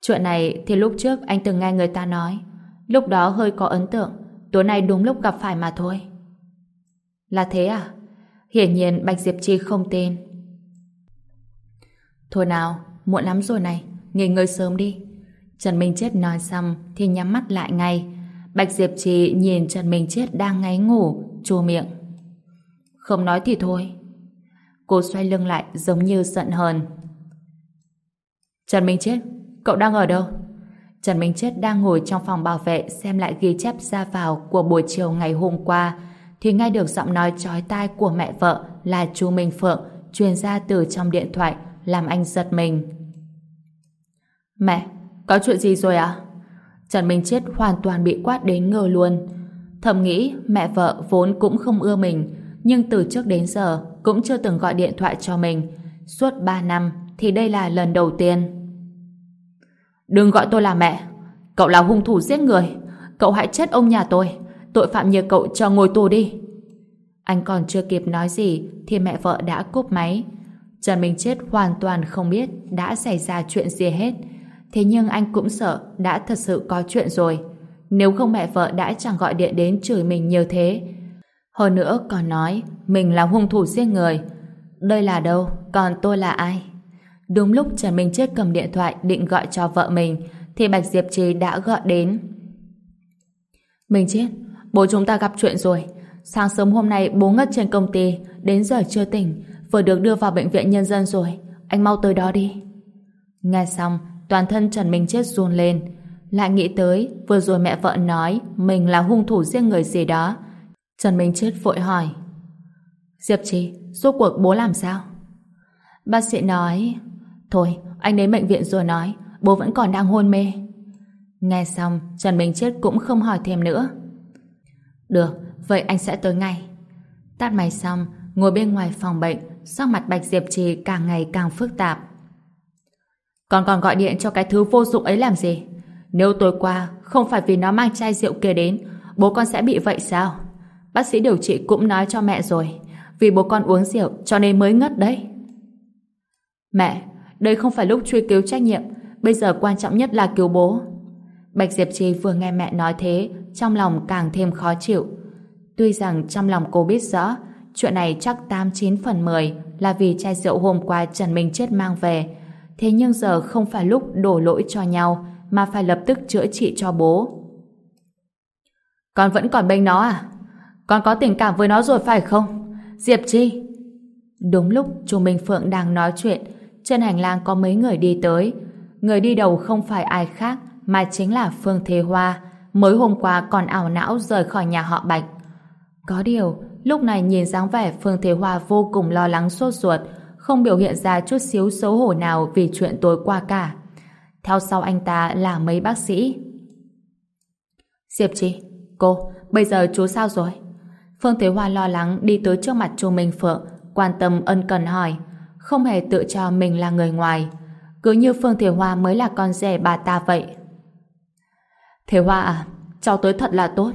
Chuyện này thì lúc trước anh từng nghe người ta nói. Lúc đó hơi có ấn tượng, tối nay đúng lúc gặp phải mà thôi. Là thế à? Hiển nhiên Bạch Diệp Chi không tin. Thôi nào, muộn lắm rồi này, nghỉ ngơi sớm đi. Trần Minh Chết nói xong thì nhắm mắt lại ngay. Bạch Diệp Trì nhìn Trần Minh Chết đang ngáy ngủ, chua miệng. Không nói thì thôi. Cô xoay lưng lại giống như giận hờn. Trần Minh Chết, cậu đang ở đâu? Trần Minh Chết đang ngồi trong phòng bảo vệ xem lại ghi chép ra vào của buổi chiều ngày hôm qua thì nghe được giọng nói chói tai của mẹ vợ là chú Minh Phượng truyền ra từ trong điện thoại làm anh giật mình. Mẹ, có chuyện gì rồi à? Trần Minh Chết hoàn toàn bị quát đến ngờ luôn. Thầm nghĩ mẹ vợ vốn cũng không ưa mình nhưng từ trước đến giờ, cũng chưa từng gọi điện thoại cho mình. Suốt 3 năm, thì đây là lần đầu tiên. Đừng gọi tôi là mẹ. Cậu là hung thủ giết người. Cậu hại chết ông nhà tôi. Tội phạm như cậu cho ngồi tù đi. Anh còn chưa kịp nói gì, thì mẹ vợ đã cúp máy. Trần Minh Chết hoàn toàn không biết đã xảy ra chuyện gì hết. Thế nhưng anh cũng sợ đã thật sự có chuyện rồi. Nếu không mẹ vợ đã chẳng gọi điện đến chửi mình như thế. Hơn nữa còn nói mình là hung thủ giết người. Đây là đâu? Còn tôi là ai? Đúng lúc Trần Minh Chết cầm điện thoại định gọi cho vợ mình thì Bạch Diệp Trì đã gọi đến. Minh Chết, bố chúng ta gặp chuyện rồi. Sáng sớm hôm nay bố ngất trên công ty đến giờ chưa tỉnh vừa được đưa vào bệnh viện nhân dân rồi. Anh mau tới đó đi. Nghe xong, toàn thân Trần Minh Chết run lên. Lại nghĩ tới, vừa rồi mẹ vợ nói mình là hung thủ giết người gì đó. Trần Minh Chết vội hỏi. Diệp Trì, rốt cuộc bố làm sao? Bác sĩ nói, thôi, anh đến bệnh viện rồi nói, bố vẫn còn đang hôn mê. Nghe xong, Trần Minh Chết cũng không hỏi thêm nữa. Được, vậy anh sẽ tới ngay. Tắt máy xong, ngồi bên ngoài phòng bệnh, sắc mặt Bạch Diệp Trì càng ngày càng phức tạp. Còn còn gọi điện cho cái thứ vô dụng ấy làm gì? Nếu tối qua không phải vì nó mang chai rượu kia đến, bố con sẽ bị vậy sao? Bác sĩ điều trị cũng nói cho mẹ rồi, vì bố con uống rượu cho nên mới ngất đấy. Mẹ, đây không phải lúc truy cứu trách nhiệm, bây giờ quan trọng nhất là cứu bố. Bạch Diệp Trì vừa nghe mẹ nói thế, trong lòng càng thêm khó chịu. Tuy rằng trong lòng cô biết rõ, chuyện này chắc 89 phần 10 là vì chai rượu hôm qua Trần Minh Chết mang về, thế nhưng giờ không phải lúc đổ lỗi cho nhau, mà phải lập tức chữa trị cho bố. Con vẫn còn bênh nó à? Con có tình cảm với nó rồi phải không? Diệp Chi! Đúng lúc chú Minh Phượng đang nói chuyện, trên hành lang có mấy người đi tới. Người đi đầu không phải ai khác, mà chính là Phương Thế Hoa, mới hôm qua còn ảo não rời khỏi nhà họ Bạch. Có điều, lúc này nhìn dáng vẻ Phương Thế Hoa vô cùng lo lắng sốt ruột, không biểu hiện ra chút xíu xấu hổ nào vì chuyện tối qua cả. Theo sau anh ta là mấy bác sĩ. Diệp Chi, cô, bây giờ chú sao rồi? Phương Thế Hoa lo lắng đi tới trước mặt Chu Minh Phượng, quan tâm ân cần hỏi, không hề tự cho mình là người ngoài. Cứ như Phương Thế Hoa mới là con rể bà ta vậy. Thế Hoa à, cháu tới thật là tốt.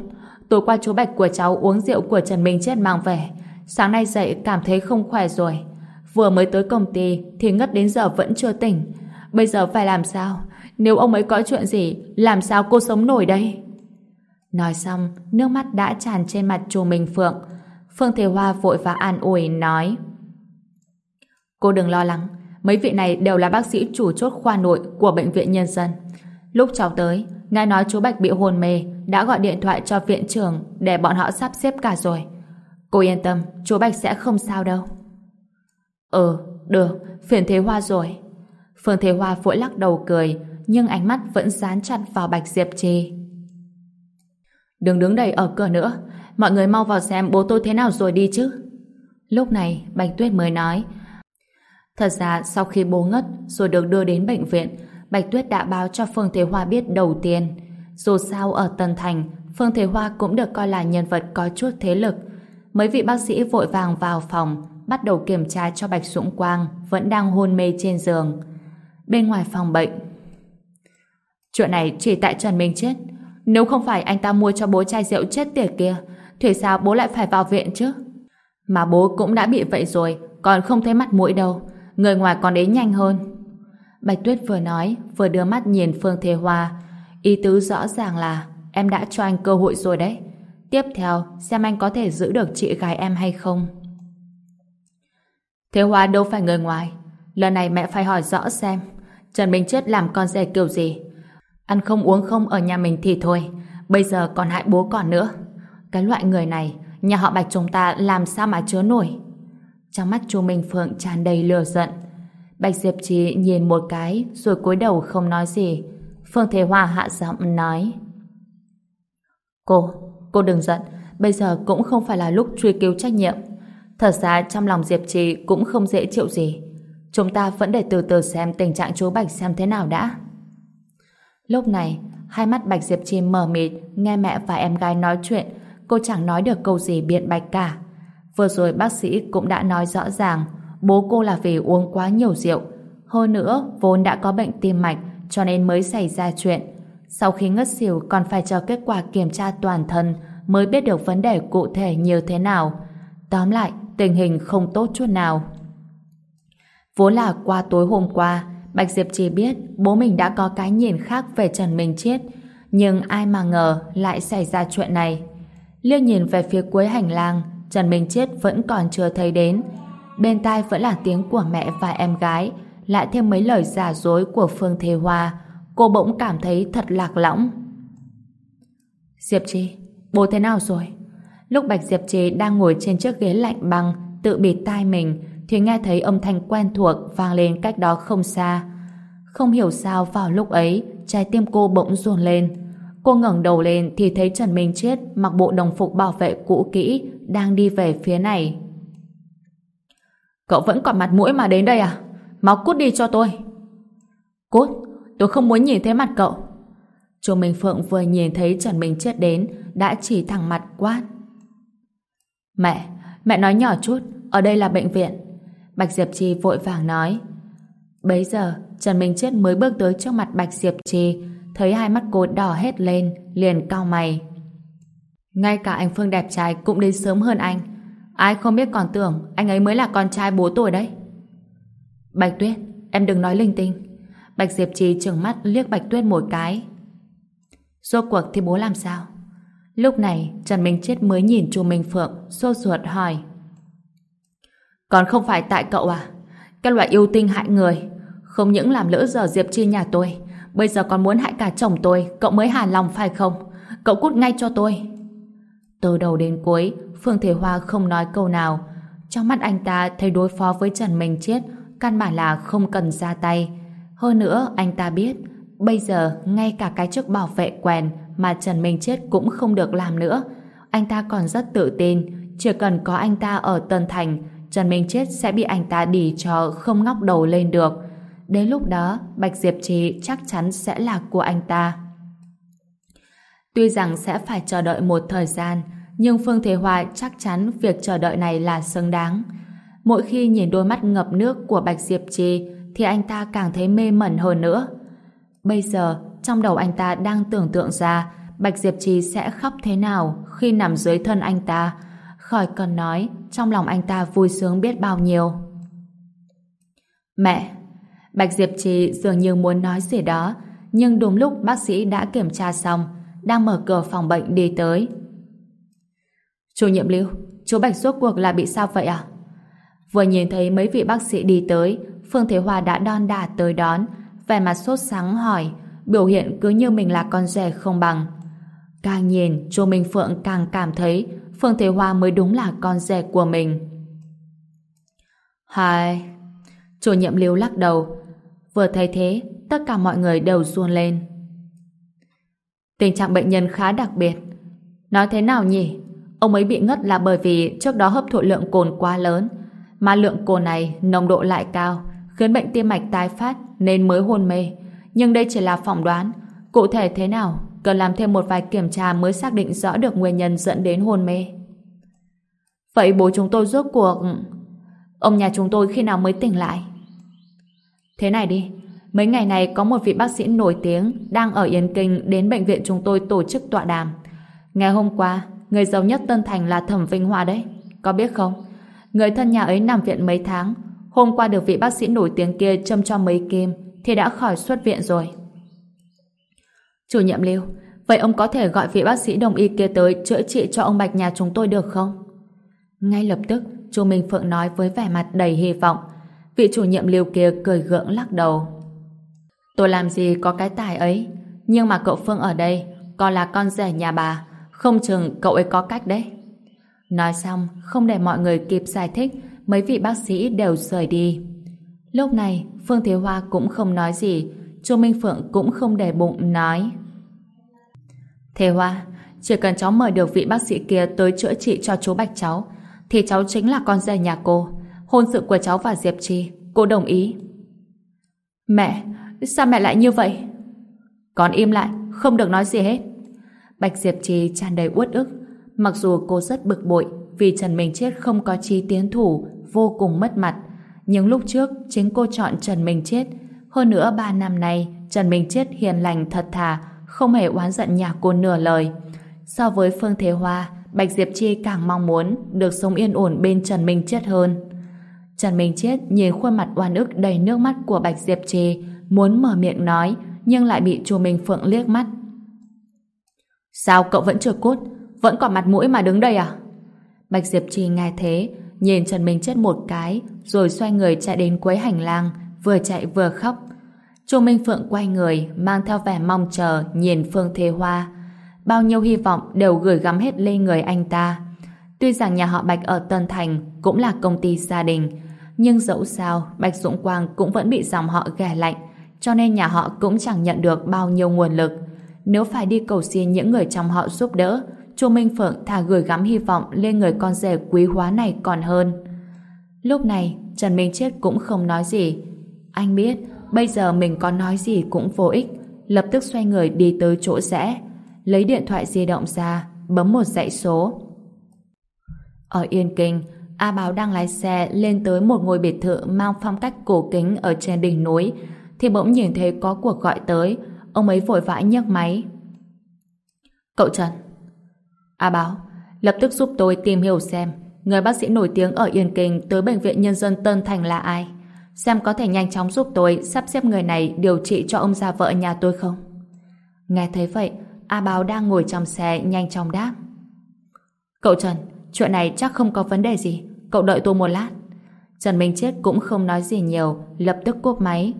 Tối qua chú Bạch của cháu uống rượu của Trần Minh Chết mang về. Sáng nay dậy cảm thấy không khỏe rồi. Vừa mới tới công ty thì ngất đến giờ vẫn chưa tỉnh. Bây giờ phải làm sao? Nếu ông ấy có chuyện gì, làm sao cô sống nổi đây? Nói xong, nước mắt đã tràn trên mặt chùa Minh Phượng. Phương Thế Hoa vội và an ủi nói Cô đừng lo lắng, mấy vị này đều là bác sĩ chủ chốt khoa nội của Bệnh viện Nhân dân. Lúc cháu tới, nghe nói chú Bạch bị hôn mê, đã gọi điện thoại cho viện trưởng để bọn họ sắp xếp cả rồi. Cô yên tâm, chú Bạch sẽ không sao đâu. Ừ, được, phiền Thế Hoa rồi. Phương Thế Hoa vội lắc đầu cười, nhưng ánh mắt vẫn dán chặt vào Bạch Diệp Trì. Đừng đứng đầy ở cửa nữa, mọi người mau vào xem bố tôi thế nào rồi đi chứ. Lúc này, Bạch Tuyết mới nói, Thật ra sau khi bố ngất rồi được đưa đến bệnh viện, Bạch Tuyết đã báo cho Phương Thế Hoa biết đầu tiên. Dù sao ở Tân Thành, Phương Thế Hoa cũng được coi là nhân vật có chút thế lực. Mấy vị bác sĩ vội vàng vào phòng, bắt đầu kiểm tra cho Bạch Dũng Quang vẫn đang hôn mê trên giường. Bên ngoài phòng bệnh, chuyện này chỉ tại Trần Minh chết. Nếu không phải anh ta mua cho bố chai rượu chết tiệt kia, thì sao bố lại phải vào viện chứ? Mà bố cũng đã bị vậy rồi, còn không thấy mặt mũi đâu. Người ngoài còn đến nhanh hơn. Bạch Tuyết vừa nói, vừa đưa mắt nhìn Phương Thế Hoa. Ý tứ rõ ràng là em đã cho anh cơ hội rồi đấy. Tiếp theo, xem anh có thể giữ được chị gái em hay không. Thế Hoa đâu phải người ngoài. Lần này mẹ phải hỏi rõ xem Trần Minh Chết làm con rể kiểu gì. Ăn không uống không ở nhà mình thì thôi. Bây giờ còn hại bố còn nữa. Cái loại người này, nhà họ Bạch chúng ta làm sao mà chứa nổi. Trong mắt chu Minh Phượng tràn đầy lừa giận. Bạch Diệp Trì nhìn một cái rồi cúi đầu không nói gì. Phương Thế Hoa hạ giọng nói Cô, cô đừng giận. Bây giờ cũng không phải là lúc truy cứu trách nhiệm. Thật ra trong lòng Diệp Trì cũng không dễ chịu gì. Chúng ta vẫn để từ từ xem tình trạng chú Bạch xem thế nào đã. Lúc này, hai mắt Bạch Diệp Chi mở mịt nghe mẹ và em gái nói chuyện cô chẳng nói được câu gì biện bạch cả. Vừa rồi bác sĩ cũng đã nói rõ ràng bố cô là vì uống quá nhiều rượu. Hơn nữa, vốn đã có bệnh tim mạch cho nên mới xảy ra chuyện. Sau khi ngất xỉu còn phải chờ kết quả kiểm tra toàn thân mới biết được vấn đề cụ thể như thế nào. Tóm lại, tình hình không tốt chút nào. Vốn là qua tối hôm qua, Bạch Diệp chỉ biết bố mình đã có cái nhìn khác về Trần Minh Chiết, nhưng ai mà ngờ lại xảy ra chuyện này. Liếc nhìn về phía cuối hành lang, Trần Minh Chiết vẫn còn chưa thấy đến. Bên tai vẫn là tiếng của mẹ và em gái, lại thêm mấy lời giả dối của Phương Thế Hoa, cô bỗng cảm thấy thật lạc lõng. Diệp Trì, bố thế nào rồi? Lúc Bạch Diệp Trì đang ngồi trên chiếc ghế lạnh băng, tự bịt tai mình, thì nghe thấy âm thanh quen thuộc vang lên cách đó không xa. Không hiểu sao vào lúc ấy, trái tim cô bỗng ruồn lên. Cô ngẩng đầu lên thì thấy Trần Minh Chết mặc bộ đồng phục bảo vệ cũ kỹ đang đi về phía này. Cậu vẫn còn mặt mũi mà đến đây à? Mau cút đi cho tôi. Cút? Tôi không muốn nhìn thấy mặt cậu. Chu Minh Phượng vừa nhìn thấy Trần Minh Chết đến đã chỉ thẳng mặt quát. Mẹ, mẹ nói nhỏ chút, ở đây là bệnh viện. Bạch Diệp Trì vội vàng nói. Bấy giờ, Trần Minh Chết mới bước tới trước mặt Bạch Diệp Trì, thấy hai mắt cô đỏ hết lên, liền cau mày. Ngay cả anh Phương đẹp trai cũng đến sớm hơn anh. Ai không biết còn tưởng anh ấy mới là con trai bố tôi đấy. Bạch Tuyết, em đừng nói linh tinh. Bạch Diệp Trì trừng mắt liếc Bạch Tuyết một cái. Rốt cuộc thì bố làm sao? Lúc này, Trần Minh Chết mới nhìn chu Minh Phượng, sốt ruột hỏi. Còn không phải tại cậu à? các loại yêu tinh hại người. Không những làm lỡ giờ Diệp Chi nhà tôi, bây giờ còn muốn hại cả chồng tôi, cậu mới hài lòng phải không? Cậu cút ngay cho tôi. Từ đầu đến cuối, Phương Thế Hoa không nói câu nào. Trong mắt anh ta thấy đối phó với Trần Minh Chết căn bản là không cần ra tay. Hơn nữa, anh ta biết bây giờ ngay cả cái chức bảo vệ quèn mà Trần Minh Chết cũng không được làm nữa. Anh ta còn rất tự tin, chỉ cần có anh ta ở Tân Thành, Trần Minh Chết sẽ bị anh ta đỉ cho không ngóc đầu lên được. Đến lúc đó, Bạch Diệp Trì chắc chắn sẽ là của anh ta. Tuy rằng sẽ phải chờ đợi một thời gian, nhưng Phương Thế Hoa chắc chắn việc chờ đợi này là xứng đáng. Mỗi khi nhìn đôi mắt ngập nước của Bạch Diệp Trì thì anh ta càng thấy mê mẩn hơn nữa. Bây giờ, trong đầu anh ta đang tưởng tượng ra Bạch Diệp Trì sẽ khóc thế nào khi nằm dưới thân anh ta. Khỏi cần nói, trong lòng anh ta vui sướng biết bao nhiêu. Mẹ! Bạch Diệp Trì dường như muốn nói gì đó, nhưng đúng lúc bác sĩ đã kiểm tra xong, đang mở cửa phòng bệnh đi tới. Chủ nhiệm Lưu, chú Bạch suốt cuộc là bị sao vậy à? Vừa nhìn thấy mấy vị bác sĩ đi tới, Phương Thế Hòa đã đon đà tới đón, vẻ mặt sốt sáng hỏi, biểu hiện cứ như mình là con rể không bằng. Càng nhìn, chú Minh Phượng càng cảm thấy Phương Thế Hoa mới đúng là con rể của mình. Hai... Chủ nhiệm Lưu lắc đầu. Vừa thấy thế, tất cả mọi người đều run lên. Tình trạng bệnh nhân khá đặc biệt. Nói thế nào nhỉ? Ông ấy bị ngất là bởi vì trước đó hấp thụ lượng cồn quá lớn, mà lượng cồn này nồng độ lại cao, khiến bệnh tim mạch tái phát nên mới hôn mê. Nhưng đây chỉ là phỏng đoán, cụ thể thế nào cần làm thêm một vài kiểm tra mới xác định rõ được nguyên nhân dẫn đến hôn mê. Vậy bố chúng tôi rốt cuộc... Ông nhà chúng tôi khi nào mới tỉnh lại? Thế này đi, mấy ngày này có một vị bác sĩ nổi tiếng đang ở Yên Kinh đến bệnh viện chúng tôi tổ chức tọa đàm. Ngày hôm qua, người giàu nhất Tân Thành là Thẩm Vinh Hoa đấy. Có biết không? Người thân nhà ấy nằm viện mấy tháng. Hôm qua được vị bác sĩ nổi tiếng kia châm cho mấy kim thì đã khỏi xuất viện rồi. Chủ nhiệm Lưu, vậy ông có thể gọi vị bác sĩ đồng y kia tới chữa trị cho ông Bạch nhà chúng tôi được không? Ngay lập tức, chú Minh Phượng nói với vẻ mặt đầy hy vọng. Vị chủ nhiệm Lưu kia cười gượng lắc đầu. Tôi làm gì có cái tài ấy, nhưng mà cậu Phương ở đây còn là con rể nhà bà, không chừng cậu ấy có cách đấy. Nói xong, không để mọi người kịp giải thích, mấy vị bác sĩ đều rời đi. Lúc này, Phương Thế Hoa cũng không nói gì, Chu Minh Phượng cũng không để bụng nói. Thế Hoa, chỉ cần cháu mời được vị bác sĩ kia tới chữa trị cho chú Bạch cháu, thì cháu chính là con rể nhà cô. Hôn sự của cháu và Diệp Trì, cô đồng ý. Mẹ, sao mẹ lại như vậy? Con im lại, không được nói gì hết. Bạch Diệp Trì tràn đầy uất ức. Mặc dù cô rất bực bội vì Trần Minh Chết không có chi tiến thủ, vô cùng mất mặt. Nhưng lúc trước, chính cô chọn Trần Minh Chết. Hơn nữa ba năm nay, Trần Minh Chết hiền lành thật thà, không hề oán giận nhà cô nửa lời. So với Phương Thế Hoa, Bạch Diệp Chi càng mong muốn được sống yên ổn bên Trần Minh Chết hơn. Trần Minh Chết nhìn khuôn mặt oan ức đầy nước mắt của Bạch Diệp Trì, muốn mở miệng nói, nhưng lại bị chùa Minh Phượng liếc mắt. Sao cậu vẫn chưa cút? Vẫn còn mặt mũi mà đứng đây à? Bạch Diệp Trì nghe thế, nhìn Trần Minh Chết một cái, rồi xoay người chạy đến cuối hành lang, vừa chạy vừa khóc. Chu Minh Phượng quay người, mang theo vẻ mong chờ, nhìn Phương Thế Hoa. Bao nhiêu hy vọng đều gửi gắm hết lên người anh ta. Tuy rằng nhà họ Bạch ở Tân Thành cũng là công ty gia đình, nhưng dẫu sao Bạch Dũng Quang cũng vẫn bị dòng họ ghẻ lạnh, cho nên nhà họ cũng chẳng nhận được bao nhiêu nguồn lực. Nếu phải đi cầu xin những người trong họ giúp đỡ, Chu Minh Phượng thà gửi gắm hy vọng lên người con rể quý hóa này còn hơn. Lúc này, Trần Minh Chết cũng không nói gì. Anh biết, bây giờ mình có nói gì cũng vô ích, lập tức xoay người đi tới chỗ rẽ, lấy điện thoại di động ra, bấm một dãy số. Ở Yên Kinh, A Báo đang lái xe lên tới một ngôi biệt thự mang phong cách cổ kính ở trên đỉnh núi, thì bỗng nhìn thấy có cuộc gọi tới, ông ấy vội vã nhấc máy. Cậu Trần. A Báo, lập tức giúp tôi tìm hiểu xem người bác sĩ nổi tiếng ở Yên Kinh tới Bệnh viện Nhân dân Tân Thành là ai. Xem có thể nhanh chóng giúp tôi sắp xếp người này điều trị cho ông già vợ nhà tôi không? Nghe thấy vậy, A Báo đang ngồi trong xe nhanh chóng đáp. Cậu Trần, chuyện này chắc không có vấn đề gì. Cậu đợi tôi một lát. Trần Minh Chết cũng không nói gì nhiều, lập tức cúp máy.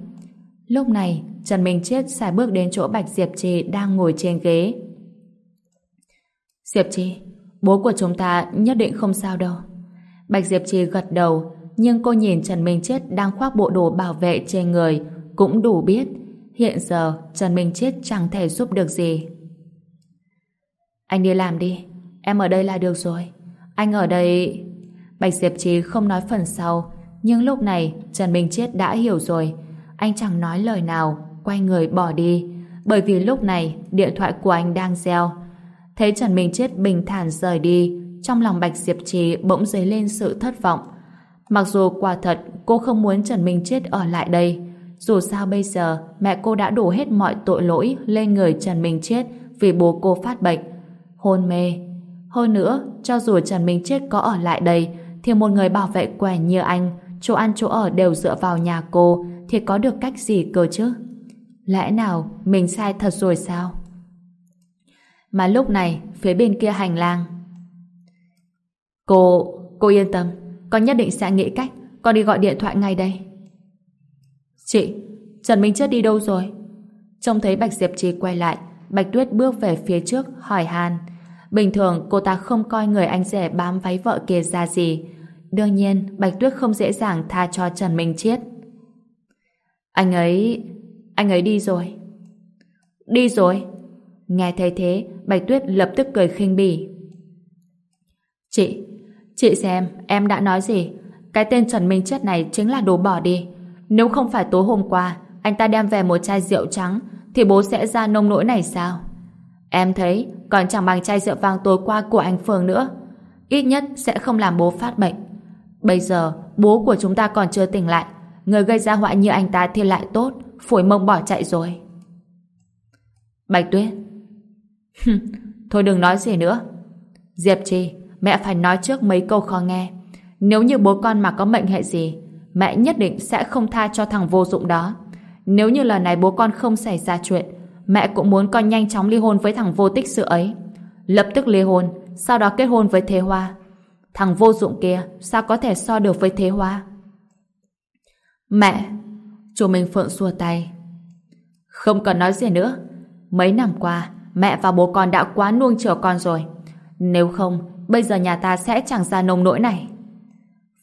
Lúc này, Trần Minh Chết xài bước đến chỗ Bạch Diệp Trì đang ngồi trên ghế. Diệp Trì, bố của chúng ta nhất định không sao đâu. Bạch Diệp Trì gật đầu, nhưng cô nhìn Trần Minh Chết đang khoác bộ đồ bảo vệ trên người, cũng đủ biết hiện giờ Trần Minh Chết chẳng thể giúp được gì. Anh đi làm đi, em ở đây là được rồi. Anh ở đây... Bạch Diệp trí không nói phần sau, nhưng lúc này Trần Minh Chết đã hiểu rồi. Anh chẳng nói lời nào, quay người bỏ đi, bởi vì lúc này điện thoại của anh đang reo. Thấy Trần Minh Chết bình thản rời đi, trong lòng Bạch Diệp Trì bỗng dấy lên sự thất vọng. Mặc dù quả thật cô không muốn Trần Minh Chết ở lại đây, dù sao bây giờ mẹ cô đã đổ hết mọi tội lỗi lên người Trần Minh Chết vì bố cô phát bệnh, hôn mê. Hơn nữa, cho dù Trần Minh Chết có ở lại đây, thì một người bảo vệ quẻ như anh, chỗ ăn chỗ ở đều dựa vào nhà cô, thì có được cách gì cơ chứ? Lẽ nào mình sai thật rồi sao? Mà lúc này, phía bên kia hành lang. Cô, cô yên tâm, con nhất định sẽ nghĩ cách, con đi gọi điện thoại ngay đây. Chị, Trần Minh Chết đi đâu rồi? Trông thấy Bạch Diệp Trì quay lại, Bạch Tuyết bước về phía trước, hỏi han. Bình thường cô ta không coi người anh rể bám váy vợ kia ra gì. Đương nhiên, Bạch Tuyết không dễ dàng tha cho Trần Minh Chiết. Anh ấy... anh ấy đi rồi. Đi rồi? Nghe thấy thế, Bạch Tuyết lập tức cười khinh bỉ. Chị, chị xem, em đã nói gì? Cái tên Trần Minh Chết này chính là đồ bỏ đi. Nếu không phải tối hôm qua, anh ta đem về một chai rượu trắng, thì bố sẽ ra nông nỗi này sao? Em thấy còn chẳng bằng chai rượu vang tối qua của anh Phương nữa. Ít nhất sẽ không làm bố phát bệnh. Bây giờ, bố của chúng ta còn chưa tỉnh lại. Người gây ra họa như anh ta thì lại tốt, phổi mông bỏ chạy rồi. Bạch Tuyết Thôi đừng nói gì nữa. Diệp Trì, mẹ phải nói trước mấy câu khó nghe. Nếu như bố con mà có mệnh hệ gì, mẹ nhất định sẽ không tha cho thằng vô dụng đó. Nếu như lần này bố con không xảy ra chuyện, mẹ cũng muốn con nhanh chóng ly hôn với thằng vô tích sự ấy. Lập tức ly hôn, sau đó kết hôn với Thế Hoa. Thằng vô dụng kia sao có thể so được với Thế Hoa? Mẹ! Chú Minh Phượng xua tay. Không cần nói gì nữa. Mấy năm qua, mẹ và bố con đã quá nuông chiều con rồi. Nếu không, bây giờ nhà ta sẽ chẳng ra nông nỗi này.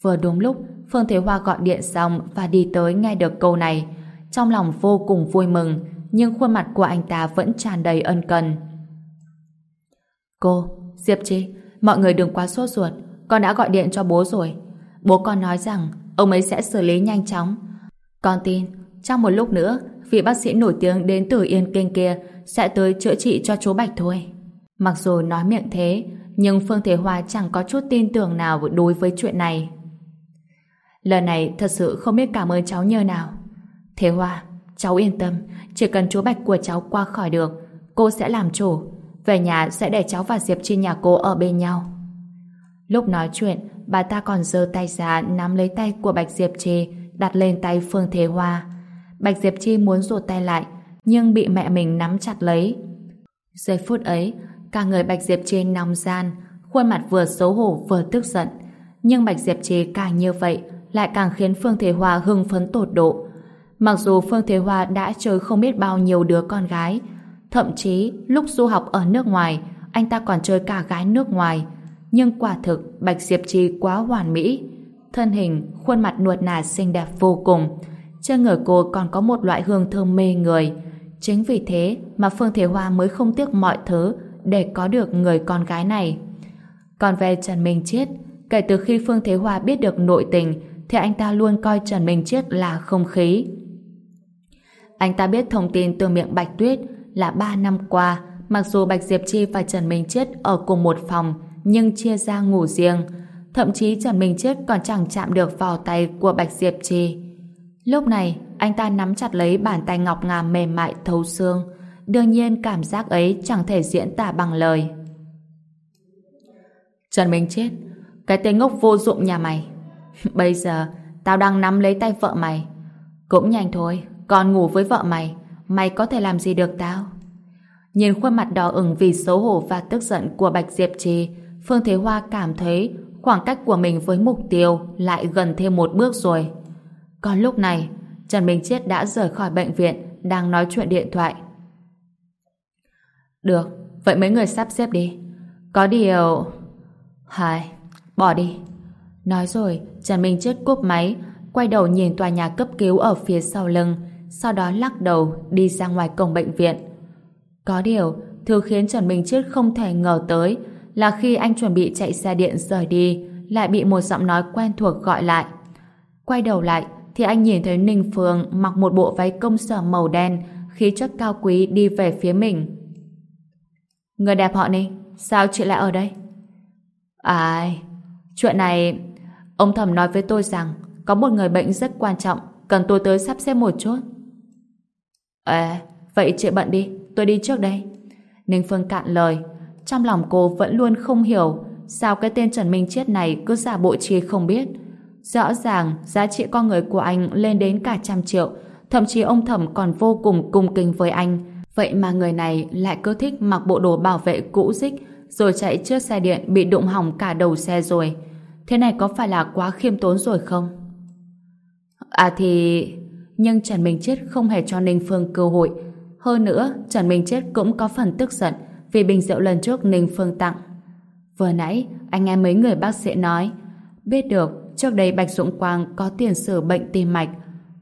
Vừa đúng lúc, Phương Thế Hoa gọi điện xong và đi tới nghe được câu này. Trong lòng vô cùng vui mừng, nhưng khuôn mặt của anh ta vẫn tràn đầy ân cần. Cô, Diệp Chi, mọi người đừng quá sốt ruột, con đã gọi điện cho bố rồi. Bố con nói rằng ông ấy sẽ xử lý nhanh chóng. Con tin, trong một lúc nữa, vị bác sĩ nổi tiếng đến từ Yên Kinh kia sẽ tới chữa trị cho chú Bạch thôi. Mặc dù nói miệng thế, nhưng Phương Thế Hoa chẳng có chút tin tưởng nào đối với chuyện này. Lần này thật sự không biết cảm ơn cháu như nào. Thế Hoa, cháu yên tâm, chỉ cần chú Bạch của cháu qua khỏi được, cô sẽ làm chủ. Về nhà sẽ để cháu và Diệp trên nhà cô ở bên nhau. Lúc nói chuyện, bà ta còn giơ tay ra nắm lấy tay của Bạch Diệp Trì đặt lên tay Phương Thế Hoa. Bạch Diệp Chi muốn rụt tay lại nhưng bị mẹ mình nắm chặt lấy. Giây phút ấy, cả người Bạch Diệp Chi nóng gian, khuôn mặt vừa xấu hổ vừa tức giận. Nhưng Bạch Diệp Chi càng như vậy lại càng khiến Phương Thế Hoa hưng phấn tột độ. Mặc dù Phương Thế Hoa đã chơi không biết bao nhiêu đứa con gái, thậm chí lúc du học ở nước ngoài, anh ta còn chơi cả gái nước ngoài. Nhưng quả thực Bạch Diệp Trì quá hoàn mỹ. Thân hình, khuôn mặt nuột nà xinh đẹp vô cùng. Trên người cô còn có một loại hương thơm mê người. Chính vì thế mà Phương Thế Hoa mới không tiếc mọi thứ để có được người con gái này. Còn về Trần Minh Chiết, kể từ khi Phương Thế Hoa biết được nội tình thì anh ta luôn coi Trần Minh Chiết là không khí. Anh ta biết thông tin từ miệng Bạch Tuyết là 3 năm qua mặc dù Bạch Diệp Chi và Trần Minh Chiết ở cùng một phòng nhưng chia ra ngủ riêng. Thậm chí Trần Minh Chiết còn chẳng chạm được vào tay của Bạch Diệp Chi. Lúc này, anh ta nắm chặt lấy bàn tay ngọc ngà mềm mại thấu xương. Đương nhiên cảm giác ấy chẳng thể diễn tả bằng lời. Trần Minh chết, cái tên ngốc vô dụng nhà mày. Bây giờ, tao đang nắm lấy tay vợ mày. Cũng nhanh thôi, còn ngủ với vợ mày, mày có thể làm gì được tao? Nhìn khuôn mặt đỏ ửng vì xấu hổ và tức giận của Bạch Diệp Trì, Phương Thế Hoa cảm thấy khoảng cách của mình với mục tiêu lại gần thêm một bước rồi. Còn lúc này, Trần Minh chết đã rời khỏi bệnh viện, đang nói chuyện điện thoại. Được, vậy mấy người sắp xếp đi. Có điều... Hai, bỏ đi. Nói rồi, Trần Minh chết cúp máy, quay đầu nhìn tòa nhà cấp cứu ở phía sau lưng, sau đó lắc đầu đi ra ngoài cổng bệnh viện. Có điều, thứ khiến Trần Minh chết không thể ngờ tới là khi anh chuẩn bị chạy xe điện rời đi, lại bị một giọng nói quen thuộc gọi lại. Quay đầu lại, thì anh nhìn thấy Ninh Phương mặc một bộ váy công sở màu đen, khí chất cao quý đi về phía mình. Người đẹp họ Ninh, sao chị lại ở đây? Ai... chuyện này... Ông thẩm nói với tôi rằng có một người bệnh rất quan trọng, cần tôi tới sắp xếp một chút. À, vậy chị bận đi, tôi đi trước đây. Ninh Phương cạn lời. Trong lòng cô vẫn luôn không hiểu sao cái tên Trần Minh Chết này cứ giả bộ chi không biết. Rõ ràng giá trị con người của anh lên đến cả trăm triệu, thậm chí ông thẩm còn vô cùng cung kính với anh. Vậy mà người này lại cứ thích mặc bộ đồ bảo vệ cũ dích rồi chạy trước xe điện bị đụng hỏng cả đầu xe rồi. Thế này có phải là quá khiêm tốn rồi không? À thì... Nhưng Trần Minh Chết không hề cho Ninh Phương cơ hội. Hơn nữa, Trần Minh Chết cũng có phần tức giận vì bình rượu lần trước Ninh Phương tặng. Vừa nãy, anh nghe mấy người bác sĩ nói biết được trước đây Bạch Dũng Quang có tiền sử bệnh tim mạch.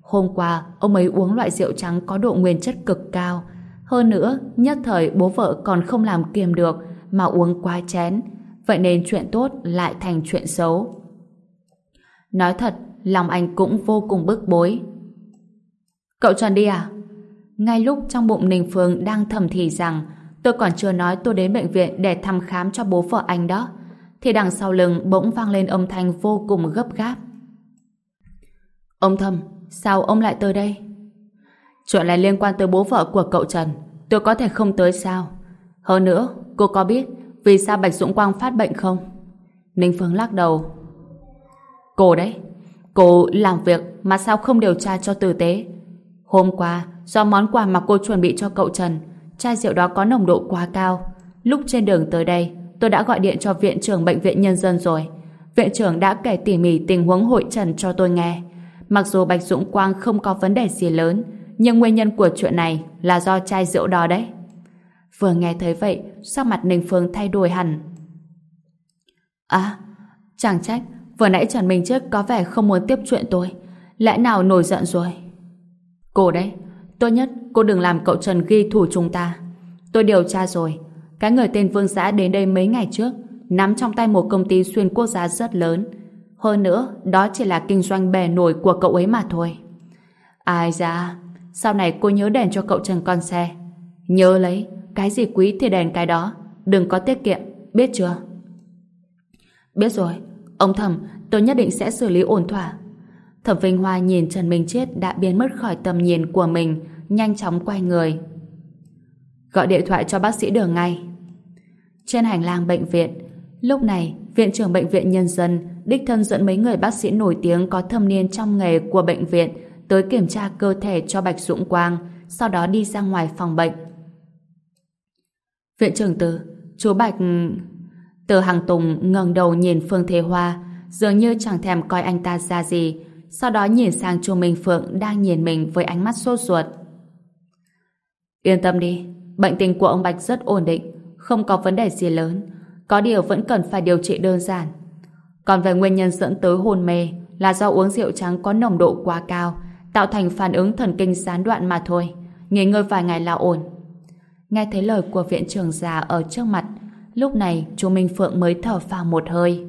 Hôm qua, ông ấy uống loại rượu trắng có độ nguyên chất cực cao. Hơn nữa, nhất thời bố vợ còn không làm kiềm được mà uống quá chén. Vậy nên chuyện tốt lại thành chuyện xấu. Nói thật, lòng anh cũng vô cùng bức bối. Cậu Trần đi à? Ngay lúc trong bụng Ninh Phương đang thầm thì rằng tôi còn chưa nói tôi đến bệnh viện để thăm khám cho bố vợ anh đó thì đằng sau lưng bỗng vang lên âm thanh vô cùng gấp gáp. Ông Thâm, sao ông lại tới đây? Chuyện này liên quan tới bố vợ của cậu Trần, tôi có thể không tới sao? Hơn nữa, cô có biết vì sao Bạch Dũng Quang phát bệnh không? Ninh Phương lắc đầu. Cô đấy, cô làm việc mà sao không điều tra cho tử tế? Hôm qua, do món quà mà cô chuẩn bị cho cậu Trần, chai rượu đó có nồng độ quá cao. Lúc trên đường tới đây, tôi đã gọi điện cho viện trưởng bệnh viện nhân dân rồi. Viện trưởng đã kể tỉ mỉ tình huống hội trần cho tôi nghe. Mặc dù Bạch Dũng Quang không có vấn đề gì lớn, nhưng nguyên nhân của chuyện này là do chai rượu đó đấy. Vừa nghe thấy vậy, sắc mặt Ninh Phương thay đổi hẳn. À, chẳng trách, vừa nãy Trần Minh Trước có vẻ không muốn tiếp chuyện tôi. Lẽ nào nổi giận rồi? Cô đấy, tốt nhất cô đừng làm cậu Trần ghi thủ chúng ta. Tôi điều tra rồi, cái người tên Vương Giã đến đây mấy ngày trước nắm trong tay một công ty xuyên quốc gia rất lớn. Hơn nữa, đó chỉ là kinh doanh bè nổi của cậu ấy mà thôi. Ai ra, sau này cô nhớ đèn cho cậu Trần con xe. Nhớ lấy, cái gì quý thì đèn cái đó. Đừng có tiết kiệm, biết chưa? Biết rồi, ông thẩm, tôi nhất định sẽ xử lý ổn thỏa. Thẩm Vinh Hoa nhìn Trần Minh Chết đã biến mất khỏi tầm nhìn của mình, nhanh chóng quay người. Gọi điện thoại cho bác sĩ đường ngay. Trên hành lang bệnh viện, Lúc này, Viện trưởng Bệnh viện Nhân dân đích thân dẫn mấy người bác sĩ nổi tiếng có thâm niên trong nghề của bệnh viện tới kiểm tra cơ thể cho Bạch Dũng Quang, sau đó đi ra ngoài phòng bệnh. Viện trưởng Từ, chú Bạch... Từ Hàng Tùng ngẩng đầu nhìn Phương Thế Hoa, dường như chẳng thèm coi anh ta ra gì, sau đó nhìn sang chu Minh Phượng đang nhìn mình với ánh mắt sốt ruột. Yên tâm đi, bệnh tình của ông Bạch rất ổn định, không có vấn đề gì lớn, có điều vẫn cần phải điều trị đơn giản. Còn về nguyên nhân dẫn tới hôn mê là do uống rượu trắng có nồng độ quá cao, tạo thành phản ứng thần kinh gián đoạn mà thôi. Nghỉ ngơi vài ngày là ổn. Nghe thấy lời của viện trưởng già ở trước mặt, lúc này chú Minh Phượng mới thở phào một hơi.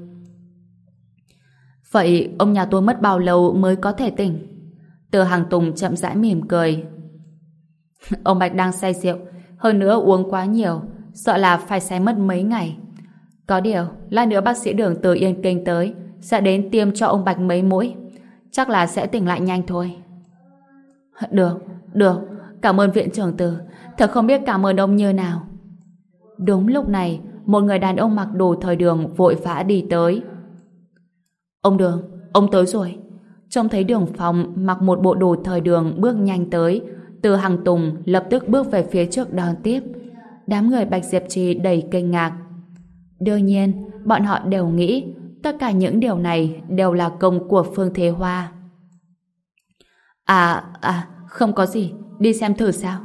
Vậy ông nhà tôi mất bao lâu mới có thể tỉnh? Từ hàng Tùng chậm rãi mỉm cười. Ông Bạch đang say rượu, hơn nữa uống quá nhiều, sợ là phải say mất mấy ngày. Có điều, lát nữa bác sĩ đường từ Yên Kinh tới, sẽ đến tiêm cho ông Bạch mấy mũi. Chắc là sẽ tỉnh lại nhanh thôi. Được, được, cảm ơn viện trưởng từ. Thật không biết cảm ơn ông như nào. Đúng lúc này, một người đàn ông mặc đồ thời đường vội vã đi tới. Ông Đường, ông tới rồi. Trông thấy đường phòng mặc một bộ đồ thời đường bước nhanh tới. Từ hàng tùng lập tức bước về phía trước đón tiếp. Đám người Bạch Diệp Trì đầy kinh ngạc. Đương nhiên, bọn họ đều nghĩ tất cả những điều này đều là công của Phương Thế Hoa. À, à, không có gì, đi xem thử sao.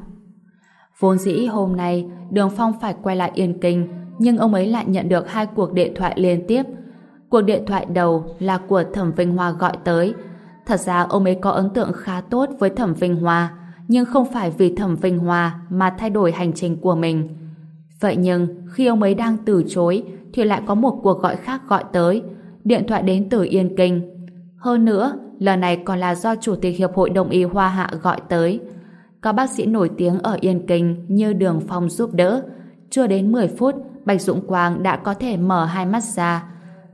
Vốn dĩ hôm nay Đường Phong phải quay lại Yên Kinh nhưng ông ấy lại nhận được hai cuộc điện thoại liên tiếp Cuộc điện thoại đầu là của Thẩm Vinh Hoa gọi tới. Thật ra ông ấy có ấn tượng khá tốt với Thẩm Vinh Hoa, nhưng không phải vì Thẩm Vinh Hoa mà thay đổi hành trình của mình. Vậy nhưng, khi ông ấy đang từ chối, thì lại có một cuộc gọi khác gọi tới. Điện thoại đến từ Yên Kinh. Hơn nữa, lần này còn là do Chủ tịch Hiệp hội Đồng y Hoa Hạ gọi tới. Có bác sĩ nổi tiếng ở Yên Kinh như Đường Phong giúp đỡ. Chưa đến 10 phút, Bạch Dũng Quang đã có thể mở hai mắt ra,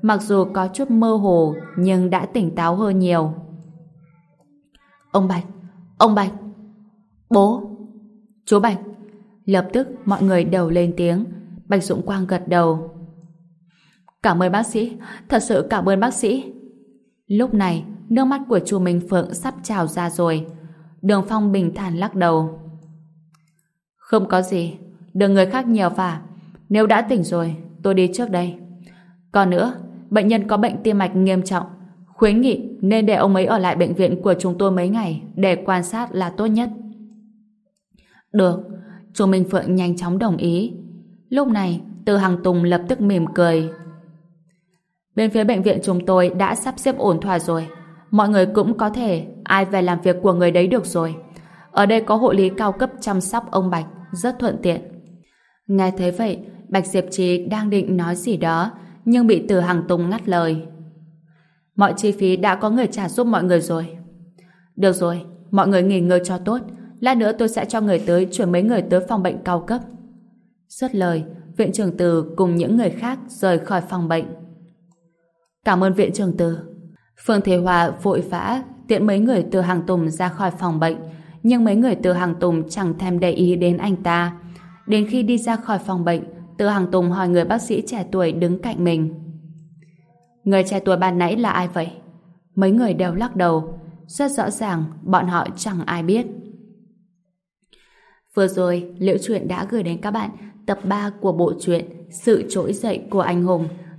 mặc dù có chút mơ hồ nhưng đã tỉnh táo hơn nhiều. Ông Bạch, ông Bạch, bố, chú Bạch. Lập tức mọi người đều lên tiếng, Bạch Dũng Quang gật đầu. Cảm ơn bác sĩ, thật sự cảm ơn bác sĩ. Lúc này, nước mắt của chu Minh Phượng sắp trào ra rồi. Đường Phong bình thản lắc đầu. Không có gì, đừng người khác nhiều vả. Nếu đã tỉnh rồi, tôi đi trước đây. Còn nữa, bệnh nhân có bệnh tim mạch nghiêm trọng. Khuyến nghị nên để ông ấy ở lại bệnh viện của chúng tôi mấy ngày để quan sát là tốt nhất. Được, chu Minh Phượng nhanh chóng đồng ý. Lúc này, Từ Hằng Tùng lập tức mỉm cười. Bên phía bệnh viện chúng tôi đã sắp xếp ổn thỏa rồi. Mọi người cũng có thể ai về làm việc của người đấy được rồi. Ở đây có hộ lý cao cấp chăm sóc ông Bạch, rất thuận tiện. Nghe thấy vậy, Bạch Diệp Trì đang định nói gì đó, nhưng bị Từ Hằng Tùng ngắt lời. Mọi chi phí đã có người trả giúp mọi người rồi. Được rồi, mọi người nghỉ ngơi cho tốt. Lát nữa tôi sẽ cho người tới chuyển mấy người tới phòng bệnh cao cấp. Xuất lời, viện trưởng Từ cùng những người khác rời khỏi phòng bệnh. Cảm ơn viện trưởng tư Phương Thế Hòa vội vã tiện mấy người từ hàng tùng ra khỏi phòng bệnh nhưng mấy người từ hàng tùng chẳng thèm để ý đến anh ta. Đến khi đi ra khỏi phòng bệnh từ hàng Tùng hỏi người bác sĩ trẻ tuổi đứng cạnh mình. Người trẻ tuổi ban nãy là ai vậy? Mấy người đều lắc đầu. Rất rõ ràng, bọn họ chẳng ai biết. Vừa rồi, Liễu Chuyện đã gửi đến các bạn tập 3 của bộ truyện Sự trỗi dậy của anh hùng.